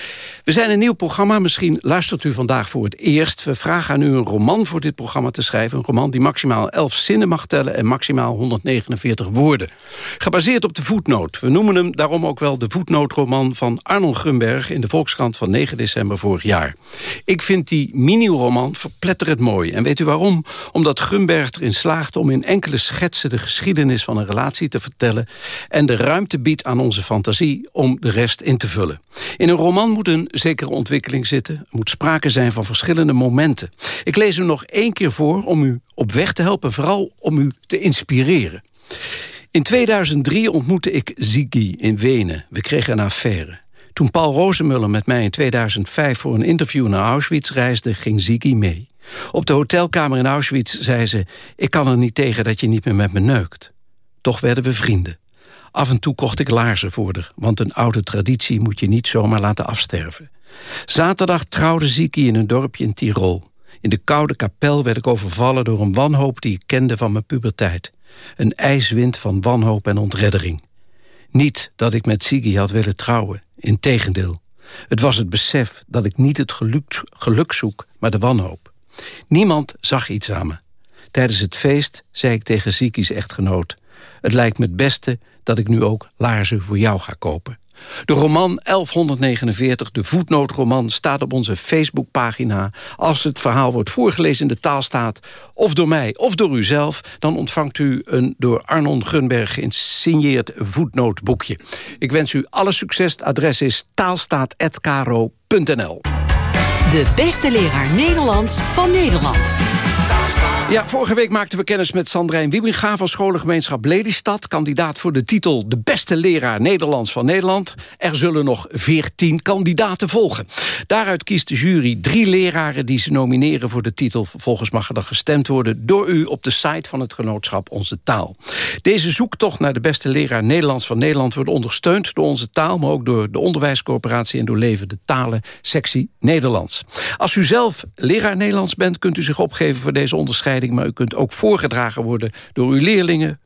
We zijn een nieuw programma, misschien luistert u vandaag voor het eerst. We vragen aan u een roman voor dit programma te schrijven. Een roman die maximaal 11 zinnen mag tellen... en maximaal 149 woorden. Gebaseerd op de voetnoot. We noemen hem daarom ook wel de voetnootroman van Arnold Grunberg... in de Volkskrant van 9 december vorig jaar. Ik vind die mini-roman verpletterend mooi. En weet u waarom? Omdat Grunberg erin slaagt om in enkele schetsen... de geschiedenis van een relatie te vertellen... en de ruimte biedt aan onze fantasie om de rest in te vullen. In een roman moet een zekere ontwikkeling zitten. Er moet sprake zijn van verschillende momenten. Ik lees u nog één keer voor om u op weg te helpen... vooral om u te inspireren. In 2003 ontmoette ik Ziggy in Wenen. We kregen een affaire. Toen Paul Rozemuller met mij in 2005 voor een interview naar Auschwitz reisde, ging Ziggy mee. Op de hotelkamer in Auschwitz zei ze... ik kan er niet tegen dat je niet meer met me neukt. Toch werden we vrienden. Af en toe kocht ik laarzen voor haar... want een oude traditie moet je niet zomaar laten afsterven. Zaterdag trouwde Ziki in een dorpje in Tirol. In de koude kapel werd ik overvallen door een wanhoop... die ik kende van mijn puberteit. Een ijswind van wanhoop en ontreddering. Niet dat ik met Ziggy had willen trouwen. Integendeel. Het was het besef dat ik niet het geluk, geluk zoek, maar de wanhoop. Niemand zag iets aan me. Tijdens het feest zei ik tegen Ziki's echtgenoot... het lijkt me het beste dat ik nu ook laarzen voor jou ga kopen. De roman 1149, de voetnootroman, staat op onze Facebookpagina. Als het verhaal wordt voorgelezen in de taalstaat, of door mij of door u zelf... dan ontvangt u een door Arnon Gunberg geïnsigneerd voetnootboekje. Ik wens u alle succes. Adres is taalstaat.kro.nl. De beste leraar Nederlands van Nederland. Ja, vorige week maakten we kennis met Sandrijn Wiebinga van scholengemeenschap Lelystad. Kandidaat voor de titel De Beste Leraar Nederlands van Nederland. Er zullen nog veertien kandidaten volgen. Daaruit kiest de jury drie leraren die ze nomineren voor de titel. Vervolgens mag er dan gestemd worden door u op de site van het genootschap Onze Taal. Deze zoektocht naar de beste leraar Nederlands van Nederland wordt ondersteund door Onze Taal, maar ook door de Onderwijscorporatie en door Levende Talen, sectie Nederlands. Als u zelf leraar Nederlands bent, kunt u zich opgeven voor deze onderscheiding maar u kunt ook voorgedragen worden door uw leerlingen...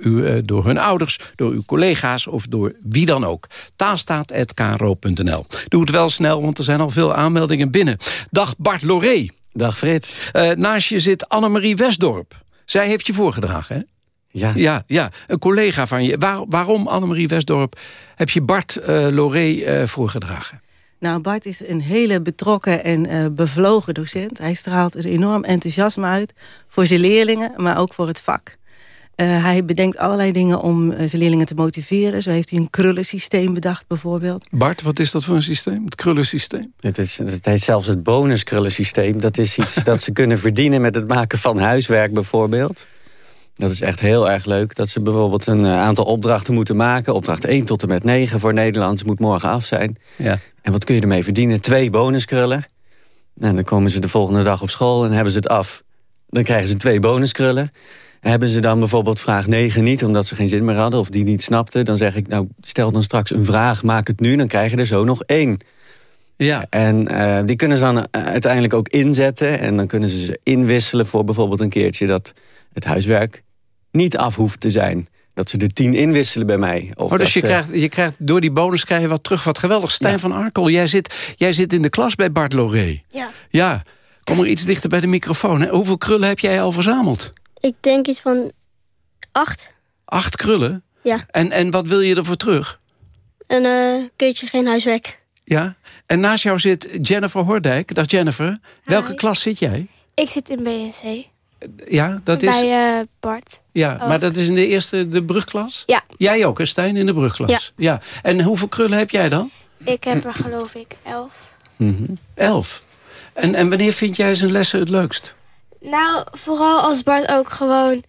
U, eh, door hun ouders, door uw collega's of door wie dan ook. Taalstaat.kro.nl. Doe het wel snel, want er zijn al veel aanmeldingen binnen. Dag Bart Loré. Dag Frits. Uh, naast je zit Annemarie Westdorp. Zij heeft je voorgedragen, hè? Ja. Ja, ja. een collega van je. Waar, waarom, Annemarie Westdorp, heb je Bart uh, Loré voorgedragen? Nou, Bart is een hele betrokken en uh, bevlogen docent. Hij straalt een enorm enthousiasme uit voor zijn leerlingen, maar ook voor het vak. Uh, hij bedenkt allerlei dingen om uh, zijn leerlingen te motiveren. Zo heeft hij een krullensysteem bedacht bijvoorbeeld. Bart, wat is dat voor een systeem? Het krullensysteem? Het, is, het heet zelfs het bonuskrullensysteem. Dat is iets dat ze kunnen verdienen met het maken van huiswerk bijvoorbeeld. Dat is echt heel erg leuk. Dat ze bijvoorbeeld een aantal opdrachten moeten maken. Opdracht 1 tot en met 9 voor Nederlands moet morgen af zijn. Ja. En wat kun je ermee verdienen? Twee bonuskrullen. En dan komen ze de volgende dag op school en hebben ze het af. Dan krijgen ze twee bonuskrullen. Hebben ze dan bijvoorbeeld vraag 9 niet, omdat ze geen zin meer hadden... of die niet snapten, dan zeg ik, nou, stel dan straks een vraag, maak het nu... dan krijg je er zo nog één. Ja. En uh, die kunnen ze dan uiteindelijk ook inzetten... en dan kunnen ze ze inwisselen voor bijvoorbeeld een keertje... dat het huiswerk niet af hoeft te zijn dat ze er tien inwisselen bij mij. Of oh, dus je, ze... krijgt, je krijgt door die bonus krijg je wat terug. Wat geweldig. Stijn van Arkel, jij zit, jij zit in de klas bij Bart Loré. Ja. Ja, kom er iets dichter bij de microfoon. Hè? Hoeveel krullen heb jij al verzameld? Ik denk iets van acht. Acht krullen? Ja. En, en wat wil je ervoor terug? Een uh, keertje geen huiswerk. Ja. En naast jou zit Jennifer Hordijk. Dag Jennifer. Welke klas zit jij? Ik zit in BNC. Ja, dat Bij, is... Bij uh, Bart. Ja, ook. maar dat is in de eerste, de brugklas? Ja. Jij ook, hè, Stijn, in de brugklas? Ja. ja. En hoeveel krullen heb jij dan? Ik heb er geloof ik elf. Mm Elf. En, en wanneer vind jij zijn lessen het leukst? Nou, vooral als Bart ook gewoon...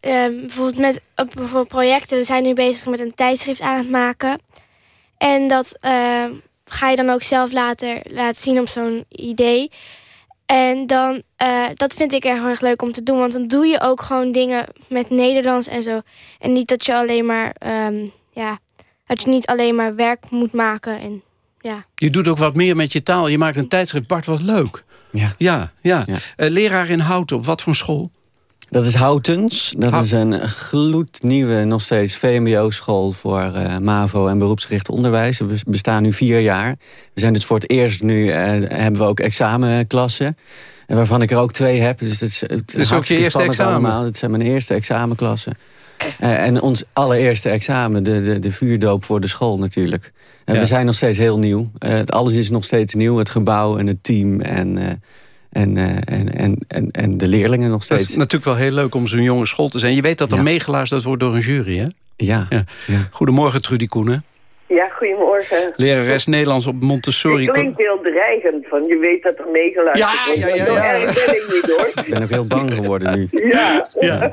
Um, bijvoorbeeld met bijvoorbeeld projecten. We zijn nu bezig met een tijdschrift aan het maken. En dat eh, ga je dan ook zelf later laten zien op zo'n idee. En dan, eh, dat vind ik erg erg leuk om te doen. Want dan doe je ook gewoon dingen met Nederlands en zo. En niet dat je alleen maar, ehm, ja, dat je niet alleen maar werk moet maken. En, ja. Je doet ook wat meer met je taal. Je maakt een tijdschrift. Bart, wat leuk. Ja. Ja, ja. Eh, leraar in Houten, op wat voor school? Dat is Houtens. Dat is een gloednieuwe, nog steeds VMBO-school voor eh, MAVO en beroepsgericht onderwijs. We bestaan nu vier jaar. We zijn dus voor het eerst nu, eh, hebben we ook examenklassen. En waarvan ik er ook twee heb. Dus het is, het Dus ook je eerste examen? Allemaal. Het zijn mijn eerste examenklassen. Eh, en ons allereerste examen, de, de, de vuurdoop voor de school natuurlijk. En Ja. We zijn nog steeds heel nieuw. Eh, het alles is nog steeds nieuw. Het gebouw en het team en, eh, en, eh, en, en, en, en de leerlingen nog steeds. is natuurlijk wel heel leuk om zo'n jonge school te zijn. Je weet dat er meegeluisterd wordt door een jury, hè? Ja. Goedemorgen, Trudy Koenen. Ja, goedemorgen. Lerares Nederlands op Montessori. Het klinkt heel dreigend, van je weet dat er meegeluisterd Ja, wordt. ja, ja, Zo ja. erg ben ik niet hoor. Ik ben ook heel bang geworden nu. Ja. Ja.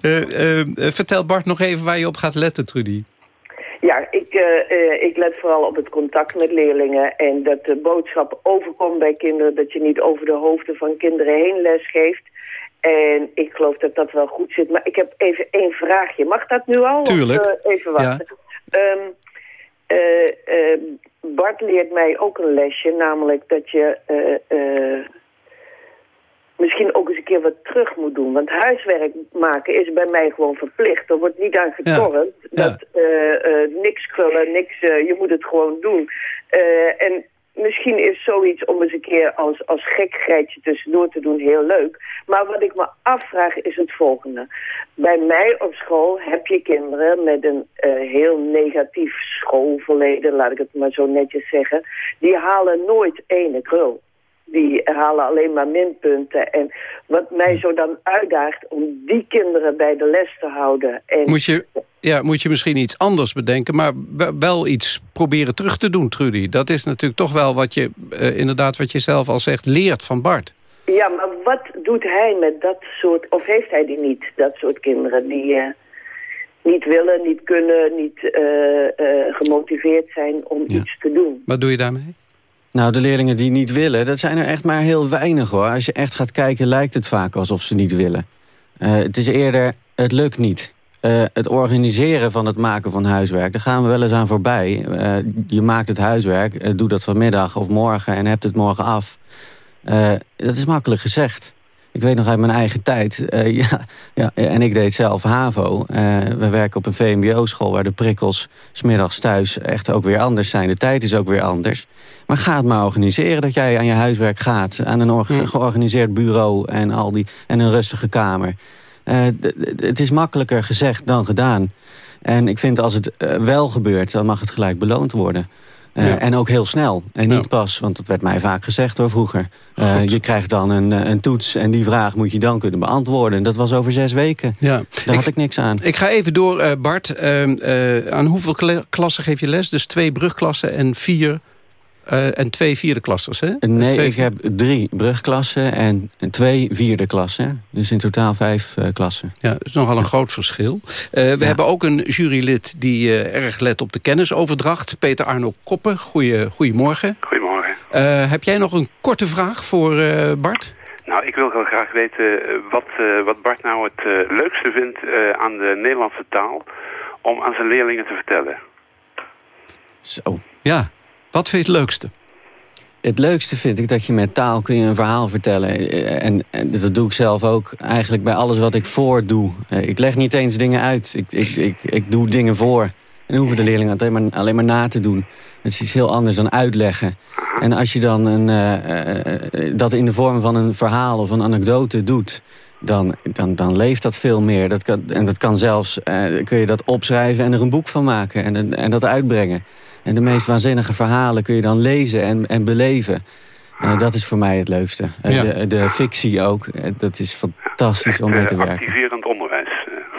Eh, eh, eh, vertel Bart nog even waar je op gaat letten, Trudy. Ja, ik, eh, eh, ik let vooral op het contact met leerlingen en dat de boodschap overkomt bij kinderen, dat je niet over de hoofden van kinderen heen les geeft. En ik geloof dat dat wel goed zit. Maar ik heb even één vraagje. Mag dat nu al? Tuurlijk. Of, eh, even wachten. Ehm, eh, eh, Bart leert mij ook een lesje, namelijk dat je misschien ook eens een keer wat terug moet doen. Want huiswerk maken is bij mij gewoon verplicht. Er wordt niet aan getornd. Dat eh, eh, niks krullen, niks, eh, je moet het gewoon doen. En misschien is zoiets om eens een keer als, als gekkigheidje tussendoor te doen heel leuk. Maar wat ik me afvraag is het volgende. Bij mij op school heb je kinderen met een heel negatief schoolverleden, laat ik het maar zo netjes zeggen. Die halen nooit ene krul. Die halen alleen maar minpunten. En wat mij zo dan uitdaagt om die kinderen bij de les te houden. En Moet je, ja, moet je misschien iets anders bedenken... maar we- wel iets proberen terug te doen, Trudy. Dat is natuurlijk toch wel wat je, eh, inderdaad wat je zelf al zegt, leert van Bart. Ja, maar wat doet hij met dat soort... Of heeft hij die niet, dat soort kinderen die eh, niet willen, niet kunnen... niet eh, gemotiveerd zijn om iets te doen? Wat doe je daarmee? Nou, de leerlingen die niet willen, dat zijn er echt maar heel weinig hoor. Als je echt gaat kijken, lijkt het vaak alsof ze niet willen. Eh, het is eerder, het lukt niet. Eh, het organiseren van het maken van huiswerk, daar gaan we wel eens aan voorbij. Eh, je maakt het huiswerk, doe dat vanmiddag of morgen en hebt het morgen af. Dat is makkelijk gezegd. Ik weet nog uit mijn eigen tijd. eh, ja, ja, en ik deed zelf HAVO. Eh, we werken op een VMBO-school waar de prikkels... smiddags thuis echt ook weer anders zijn. De tijd is ook weer anders. Maar ga het maar organiseren dat jij aan je huiswerk gaat. Aan een orga- georganiseerd bureau en, al die, en een rustige kamer. Eh, het is makkelijker gezegd dan gedaan. En ik vind als het wel gebeurt, dan mag het gelijk beloond worden. Eh, Ja. En ook heel snel. En niet pas, want dat werd mij vaak gezegd door vroeger. Eh, je krijgt dan een, eh, een toets en die vraag moet je dan kunnen beantwoorden. Dat was over zes weken. Ja. Daar had ik niks aan. Ik ga even door, Bart. Ehm, eh, aan hoeveel klassen geef je les? Dus twee brugklassen en vier... eh, en twee vierde klassers, hè? Nee, Twee ik heb drie brugklassen en twee vierde klassen. Dus in totaal vijf eh, klassen. Ja, dat is nogal een groot verschil. Eh, we hebben ook een jurylid die eh, erg let op de kennisoverdracht. Peter Arno Koppen, Goeie, goedemorgen. Goedemorgen. Eh, heb jij nog een korte vraag voor eh, Bart? Nou, ik wil heel graag weten wat, eh, wat Bart nou het leukste vindt eh, aan de Nederlandse taal om aan zijn leerlingen te vertellen. Zo. Ja, wat vind je het leukste? Het leukste vind ik dat je met taal kun je een verhaal vertellen. En, dat doe ik zelf ook eigenlijk bij alles wat ik voordoe. Eh, Ik leg niet eens dingen uit. Ik, ik, ik, ik doe dingen voor. En hoeven de leerlingen alleen maar, alleen maar na te doen. Het is iets heel anders dan uitleggen. En als je dan een, eh, eh, dat in de vorm van een verhaal of een anekdote doet... dan, dan, dan leeft dat veel meer. Dat kan, en dat kan zelfs, kun je dat opschrijven en er een boek van maken. En, en dat uitbrengen. En de meest waanzinnige verhalen kun je dan lezen en, en beleven. Eh, dat is voor mij het leukste. Eh, Ja. de, de fictie ook. Eh, dat is fantastisch om mee te werken. activerend onderwijs.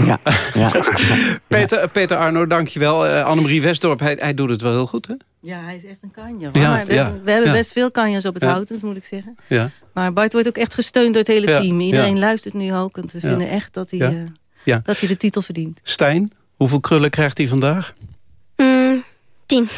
Ja, ja. Peter, Peter Arno, dankjewel. Uh, Annemarie Westdorp, hij, hij doet het wel heel goed, hè? Ja, hij is echt een kanje. Ja, maar we, ja, we hebben ja. best veel kanjers op het Ja. Houtens, moet ik zeggen. Ja. Maar Bart wordt ook echt gesteund door het hele team. Iedereen ja. luistert nu ook. En ze Ja. vinden echt dat hij, Ja. eh, Ja. dat hij de titel verdient. Stijn, hoeveel krullen krijgt hij vandaag? Tien.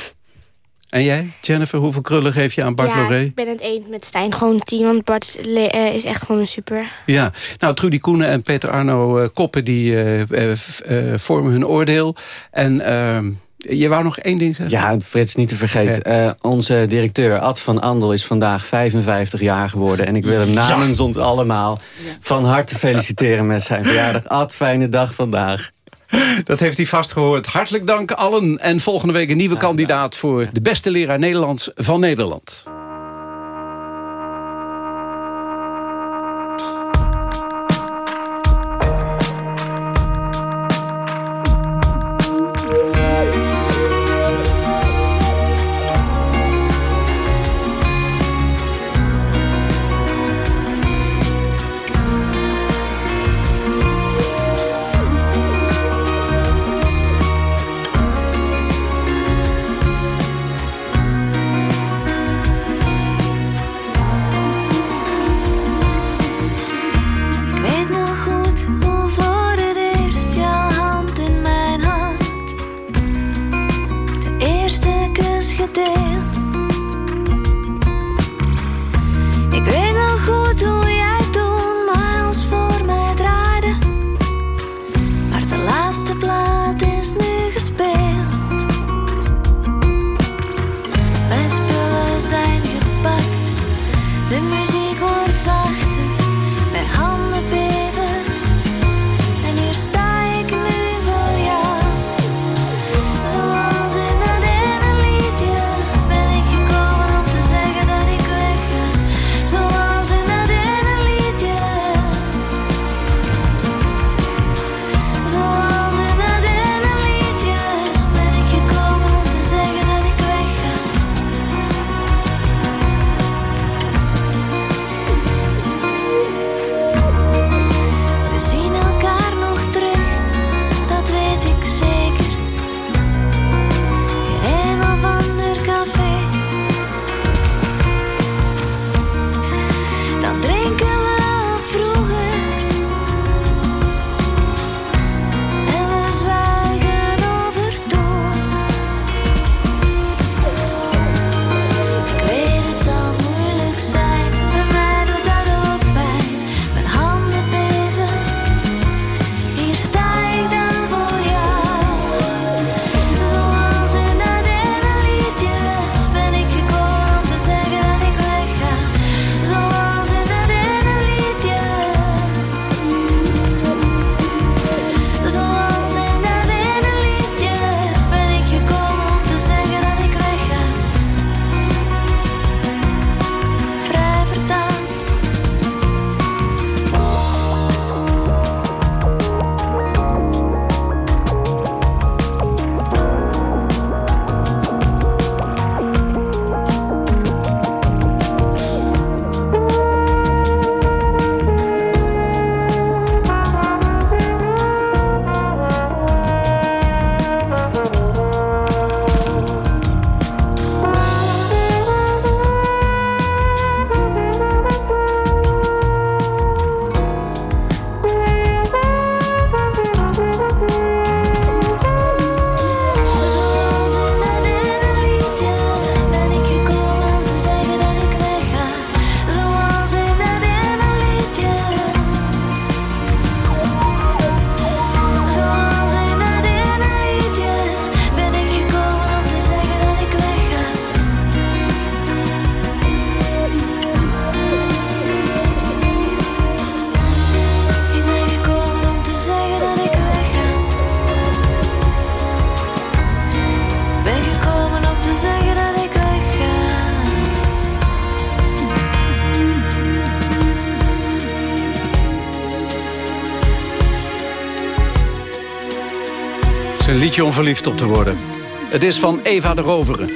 En jij, Jennifer, hoeveel krullen geef je aan Bart ja, Loré? ik ben het eens met Stijn. Gewoon tien, want Bart eh, is echt gewoon een super. Ja, nou, Trudy Koenen en Peter Arno eh, Koppen... die eh, vormen hun oordeel. En ehm, je wou nog één ding zeggen? Ja, Frits, niet te vergeten. Eh, onze directeur Ad van Andel is vandaag 55 jaar geworden. En ik wil hem namens ons allemaal van harte feliciteren met zijn verjaardag. Ad, fijne dag vandaag. Dat heeft hij vast gehoord. Hartelijk dank allen. En volgende week een nieuwe kandidaat... voor de beste leraar Nederlands van Nederland. Liedje om verliefd op te worden. Het is van Eva de Roveren.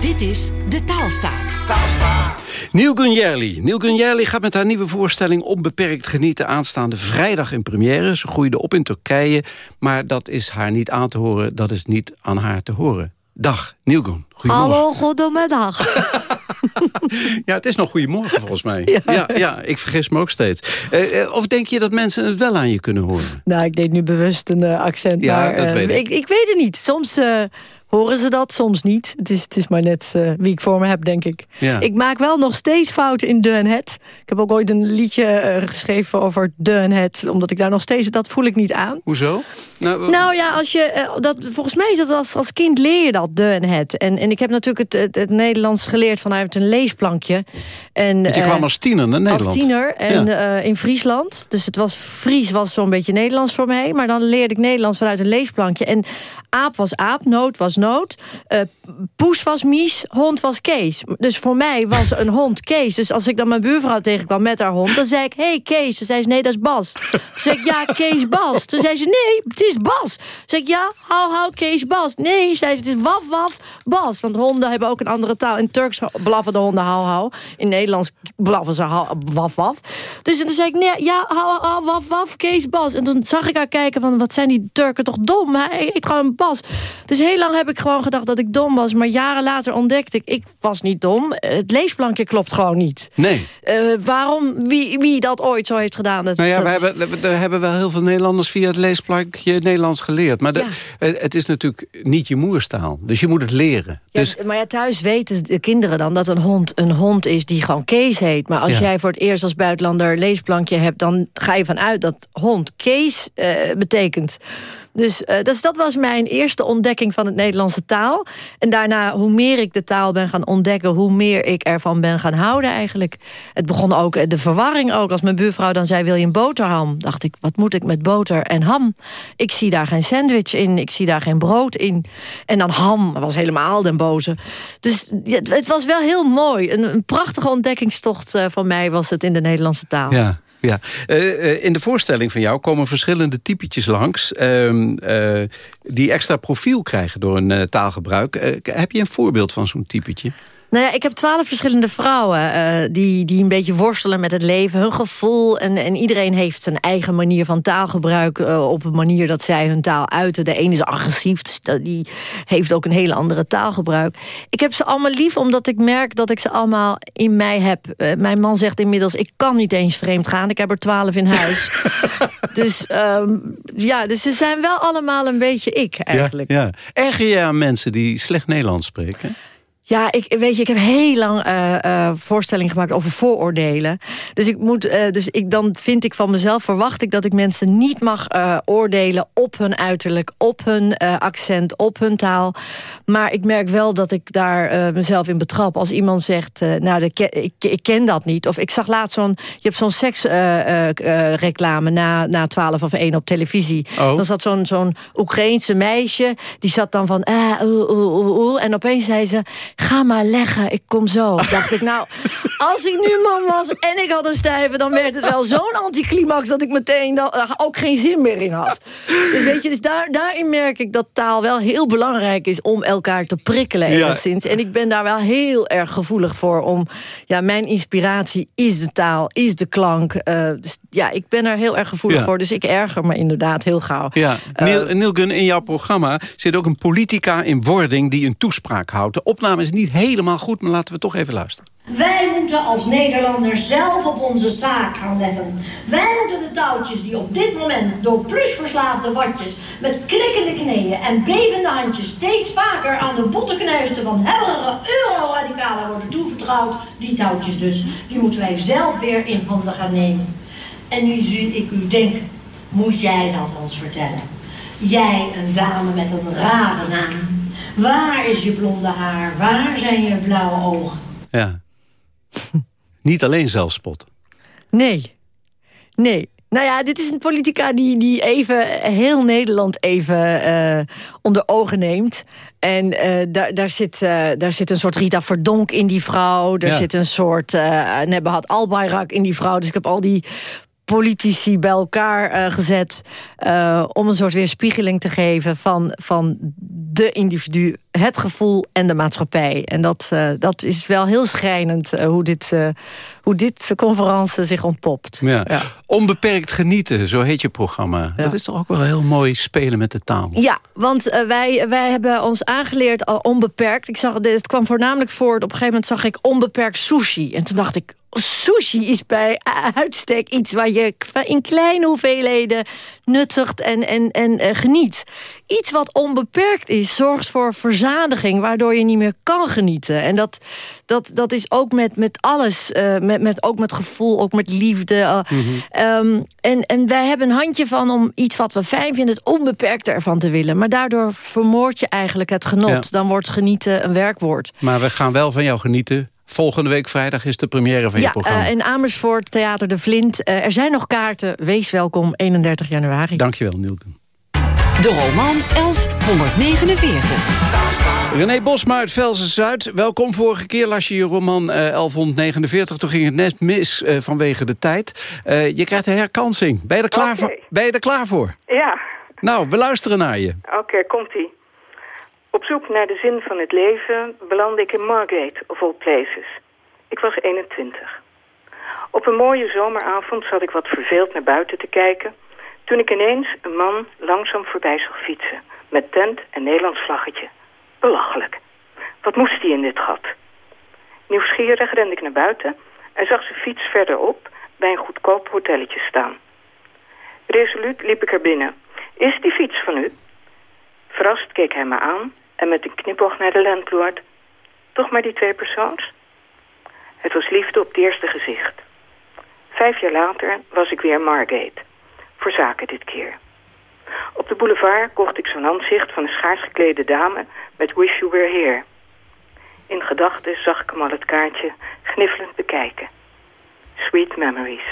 Dit is De Taalstaat. Neil Gunjerli. Neil Gunjerli gaat met haar nieuwe voorstelling Onbeperkt Genieten aanstaande vrijdag in première. Ze groeide op in Turkije, maar dat is haar niet aan te horen. Dat is niet aan haar te horen. Dag, Gun. Goedemorgen. Hallo, goedemiddag. Ja, het is nog goedemorgen volgens mij. Ja, ja, ik vergis me ook steeds. Eh, eh, of denk je dat mensen het wel aan je kunnen horen? Nou, ik deed nu bewust een eh, accent, Ja, maar dat weet ik. ik. weet het niet. Soms eh, horen ze dat, soms niet. Het is, het is maar net eh, wie ik voor me heb, denk ik. Ja. Ik maak wel nog steeds fouten in de en het. Ik heb ook ooit een liedje eh, geschreven over de en het. Omdat ik daar nog steeds... Dat voel ik niet aan. Hoezo? Nou, Nou ja, als je, eh, dat, volgens mij is dat als, als kind leer je dat, de en het. En, en ik heb natuurlijk het, het, het Nederlands geleerd vanuit een leesplankje. En, Want je kwam als tiener naar Nederland. Als tiener en Ja. in Friesland. Dus het was Fries was zo'n beetje Nederlands voor mij. Maar dan leerde ik Nederlands vanuit een leesplankje. En aap was aap, noot was noot. eh, poes was Mies, hond was Kees. Dus voor mij was een hond Kees. Dus als ik dan mijn buurvrouw tegenkwam met haar hond... dan zei ik, hey Kees. Toen zei ze, nee, dat is Bas. Toen zei ik, ja, Kees Bas. Toen zei ze, nee, het is Bas. Toen zei ik, ja, hou, hou, Kees Bas. Nee, zei ze, het is waf, waf, Bas. Want honden hebben ook een andere taal. In Turks blaffen de honden hou, hou. In Nederlands blaffen ze waf, waf. Dus toen zei ik, nee, ja, hou, hou, waf, waf, Kees Bas. En toen zag ik haar kijken van, wat zijn die Turken toch dom. Hij heet gewoon Dus heel lang heb ik gewoon gedacht dat ik dom was. Maar jaren later ontdekte ik, ik was niet dom. Het leesplankje klopt gewoon niet. Nee. Eh, waarom, wie, wie dat ooit zo heeft gedaan... Dat, Nou ja, dat- we hebben, we hebben wel heel veel Nederlanders via het leesplankje Nederlands geleerd. Maar de- eh, het is natuurlijk niet je moerstaal. Dus je moet het leren. Ja, Dus maar ja, thuis weten de kinderen dan dat een hond een hond is die gewoon Kees heet. Maar als Ja. jij voor het eerst als buitenlander leesplankje hebt... dan ga je vanuit dat hond Kees eh, betekent. Dus, eh, dus dat was mijn eerste ontdekking van het Nederlandse taal. En daarna, hoe meer ik de taal ben gaan ontdekken... hoe meer ik ervan ben gaan houden eigenlijk. Het begon ook, eh, de verwarring ook. Als mijn buurvrouw dan zei, wil je een boterham? Dacht ik, wat moet ik met boter en ham? Ik zie daar geen sandwich in, ik zie daar geen brood in. En dan ham, dat was helemaal den boze. Dus het was wel heel mooi. Een, een prachtige ontdekkingstocht eh, van mij was het in de Nederlandse taal. Ja, ja. Eh, eh, in de voorstelling van jou komen verschillende typetjes langs... ehm, eh, die extra profiel krijgen door een taalgebruik. Heb je een voorbeeld van zo'n typetje? Nou ja, ik heb twaalf verschillende vrouwen eh, die, die een beetje worstelen met het leven, hun gevoel. En, en iedereen heeft zijn eigen manier van taalgebruik eh, op een manier dat zij hun taal uiten. De ene is agressief, dus die heeft ook een hele andere taalgebruik. Ik heb ze allemaal lief, omdat ik merk dat ik ze allemaal in mij heb. Eh, mijn man zegt inmiddels, ik kan niet eens vreemd gaan. Ik heb er twaalf in huis. dus ehm, ja, dus ze zijn wel allemaal een beetje ik eigenlijk. Ja, ja. Erger je aan mensen die slecht Nederlands spreken? Ja, ik, weet je, ik heb heel lang eh, voorstellingen gemaakt over vooroordelen. Dus, ik moet, eh, dus ik, dan vind ik van mezelf, verwacht ik dat ik mensen niet mag oordelen op hun uiterlijk, op hun accent, op hun taal. Maar ik merk wel dat ik daar mezelf in betrap. Als iemand zegt, nou, de, ik, ik ken dat niet. Of ik zag laatst zo'n, je hebt zo'n seksreclame na, na 12 of 1 op televisie. Oh. Dan zat zo'n zo'n Oekraïense meisje, die zat dan van, ah. En opeens zei ze, ga maar leggen, ik kom zo. Dacht ik, nou, als ik nu man was en ik had een stijve... dan werd het wel zo'n anticlimax dat ik meteen dan, eh, ook geen zin meer in had. Dus weet je, dus daar, daarin merk ik dat taal wel heel belangrijk is... om elkaar te prikkelen Ja. enigszins. En ik ben daar wel heel erg gevoelig voor. Om, ja, mijn inspiratie is de taal, is de klank. dus ja, ik ben er heel erg gevoelig Ja. voor. Dus ik erger me inderdaad heel gauw. Ja, Eh, Neil, Neil Gunn, in jouw programma zit ook een politica in wording... die een toespraak houdt. De opname is niet helemaal goed, maar laten we toch even luisteren. Wij moeten als Nederlanders zelf op onze zaak gaan letten. Wij moeten de touwtjes die op dit moment door plusverslaafde watjes... met knikkende knieën en bevende handjes... steeds vaker aan de bottenknuisten van hebberige euroradicalen worden toevertrouwd... die touwtjes dus, die moeten wij zelf weer in handen gaan nemen. En nu zie ik u denken, moet jij dat ons vertellen? Jij, een dame met een rare naam. Waar is je blonde haar? Waar zijn je blauwe ogen? Ja. niet alleen zelfspot. Nee. Nee. Nou ja, dit is een politica die, die even heel Nederland even eh, onder ogen neemt. En eh, daar, daar, zit, eh, daar zit een soort Rita Verdonk in die vrouw. Er Ja. zit een soort uh, Nebahat Albayrak in die vrouw. Dus ik heb al die politici bij elkaar eh, gezet... eh, om een soort weerspiegeling te geven van, van de individu... het gevoel en de maatschappij. En dat, eh, dat is wel heel schrijnend hoe dit, hoe dit conferentie zich ontpopt. Ja. Onbeperkt genieten, zo heet je programma. Dat is toch ook wel heel mooi spelen met de taal. Ja, want wij, wij hebben ons aangeleerd al onbeperkt. Ik zag, het kwam voornamelijk voor, op een gegeven moment zag ik onbeperkt sushi. En toen dacht ik, sushi is bij uitstek iets waar je in kleine hoeveelheden nuttigt en, en, en eh, geniet. Iets wat onbeperkt is, zorgt voor verzadiging... waardoor je niet meer kan genieten. En dat, dat, dat is ook met, met alles, eh, met, met, ook met gevoel, ook met liefde. eh. Mhm. Ehm, en, en wij hebben een handje van om iets wat we fijn vinden... het onbeperkte ervan te willen. Maar daardoor vermoord je eigenlijk het genot. Ja. Dan wordt genieten een werkwoord. Maar we gaan wel van jou genieten. Volgende week vrijdag is de première van je Ja, programma. eh, in Amersfoort, Theater de Vlint. Eh, er zijn nog kaarten. Wees welkom, 31 januari. Dankjewel, Nielken. De roman 1149. René Bosma uit Velsen-Zuid. Welkom. Vorige keer las je je roman eh, 1149. Toen ging het net mis eh, vanwege de tijd. Eh, je krijgt een herkansing. Ben je, er klaar voor? ben je er klaar voor? Ja, Nou, we luisteren naar je. oké, komt-ie. Op zoek naar de zin van het leven belandde ik in Margate, of all places. Ik was 21. Op een mooie zomeravond zat ik wat verveeld naar buiten te kijken... toen ik ineens een man langzaam voorbij zag fietsen... met tent en Nederlands vlaggetje. Belachelijk. Wat moest hij in dit gat? Nieuwsgierig rende ik naar buiten... en zag zijn fiets verderop bij een goedkoop hotelletje staan. Resoluut liep ik er binnen. Is die fiets van u? Verrast keek hij me aan en met een knipoog naar de landlord. Toch maar die twee persoons? Het was liefde op het eerste gezicht. Vijf jaar later was ik weer Margate. Voor zaken dit keer. Op de boulevard kocht ik zo'n aanzicht van een schaars geklede dame met Wish You Were Here. In gedachten zag ik hem al het kaartje gniffelend bekijken. Sweet Memories.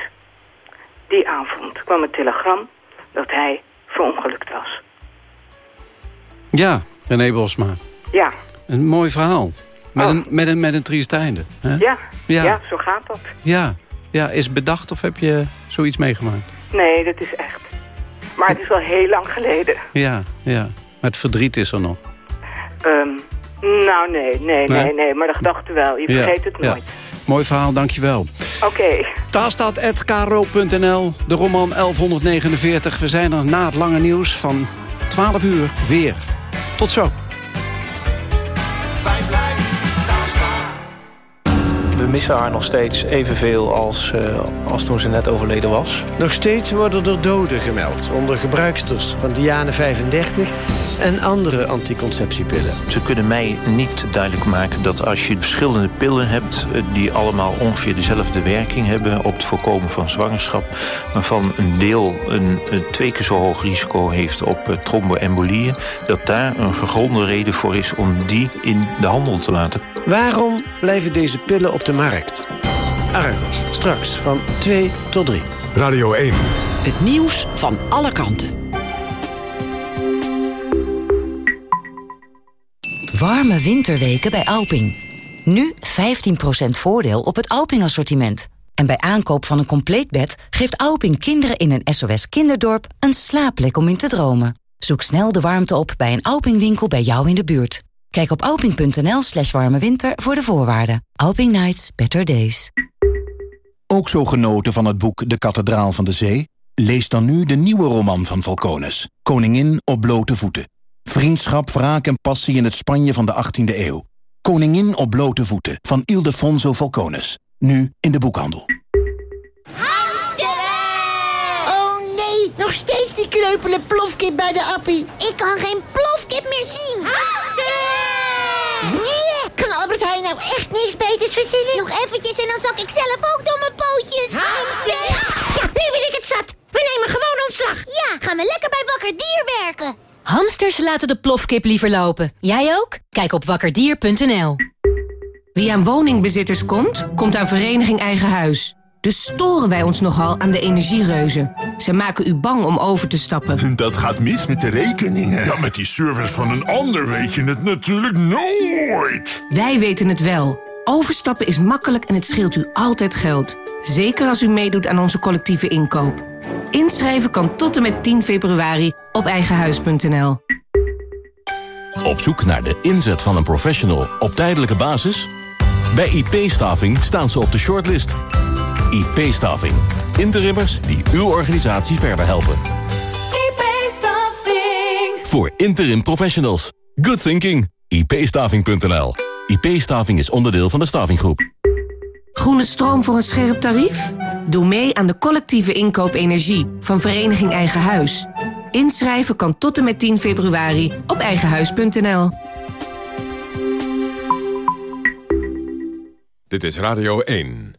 Die avond kwam het telegram dat hij verongelukt was. Ja, René Bosma. Ja, Een mooi verhaal. Met, Oh. een, met, een, met een triest einde. hè? ja, Ja. ja. zo gaat dat. Ja. ja. Is bedacht of heb je zoiets meegemaakt? Nee, dat is echt. Maar het is al heel lang geleden. Ja, ja. Maar het verdriet is er nog. Ehm, nou, nee, nee, Nee? nee, nee, maar de gedachte wel. Je Ja, vergeet het ja. nooit. Mooi verhaal, dankjewel. Oké. Taalstaat.kro.nl, de roman 1149. We zijn er na het lange nieuws van 12 uur weer. Tot zo. Missen haar nog steeds evenveel als, eh, als toen ze net overleden was. Nog steeds worden er doden gemeld onder gebruiksters van Diane 35 en andere anticonceptiepillen. Ze kunnen mij niet duidelijk maken dat als je verschillende pillen hebt... eh, die allemaal ongeveer dezelfde werking hebben op het voorkomen van zwangerschap... waarvan een deel een, een twee keer zo hoog risico heeft op eh, tromboembolieën... dat daar een gegronde reden voor is om die in de handel te laten. Waarom blijven deze pillen op de markt? Argos, straks van 2 tot 3. Radio 1. Het nieuws van alle kanten. Warme winterweken bij Alping. Nu 15% voordeel op het Alping-assortiment. En bij aankoop van een compleet bed geeft Alping kinderen in een SOS kinderdorp een slaapplek om in te dromen. Zoek snel de warmte op bij een Alping-winkel bij jou in de buurt. Kijk op alping.nl slash warme winter voor de voorwaarden. Alping Nights, better days. Ook zo genoten van het boek De Kathedraal van de Zee? Lees dan nu de nieuwe roman van Falcones. Koningin op blote voeten. Vriendschap, wraak en passie in het Spanje van de 18e eeuw. Koningin op blote voeten van Ildefonso Falcones. Nu in de boekhandel. Oh nee, nog steeds die kreupele plofkip bij de appie. Ik kan geen plofkip meer zien. Nou echt niks beters verzinnen? Nog eventjes en dan zak ik zelf ook door mijn pootjes. Hamster! Ja, nu ben ik het zat. We nemen gewoon ontslag. Ja, gaan we lekker bij Wakker Dier werken. Hamsters laten de plofkip liever lopen. Jij ook? Kijk op wakkerdier.nl. Wie aan woningbezitters komt, komt aan Vereniging Eigen Huis. Dus storen wij ons nogal aan de energiereuzen. Ze maken u bang om over te stappen. Dat gaat mis met de rekeningen. Ja, met die service van een ander weet je het natuurlijk nooit. Wij weten het wel. Overstappen is makkelijk en het scheelt u altijd geld. Zeker als u meedoet aan onze collectieve inkoop. Inschrijven kan tot en met 10 februari op eigenhuis.nl. Op zoek naar de inzet van een professional op tijdelijke basis? Bij IP-staving staan ze op de shortlist. IP-staving. Interimmers die uw organisatie verder helpen. IP-staffing. Voor interim professionals. Good thinking. IP-staving.nl. IP-staving is onderdeel van de Stavinggroep. Groene stroom voor een scherp tarief? Doe mee aan de collectieve inkoop energie van Vereniging Eigen Huis. Inschrijven kan tot en met 10 februari op eigenhuis.nl. Dit is Radio 1.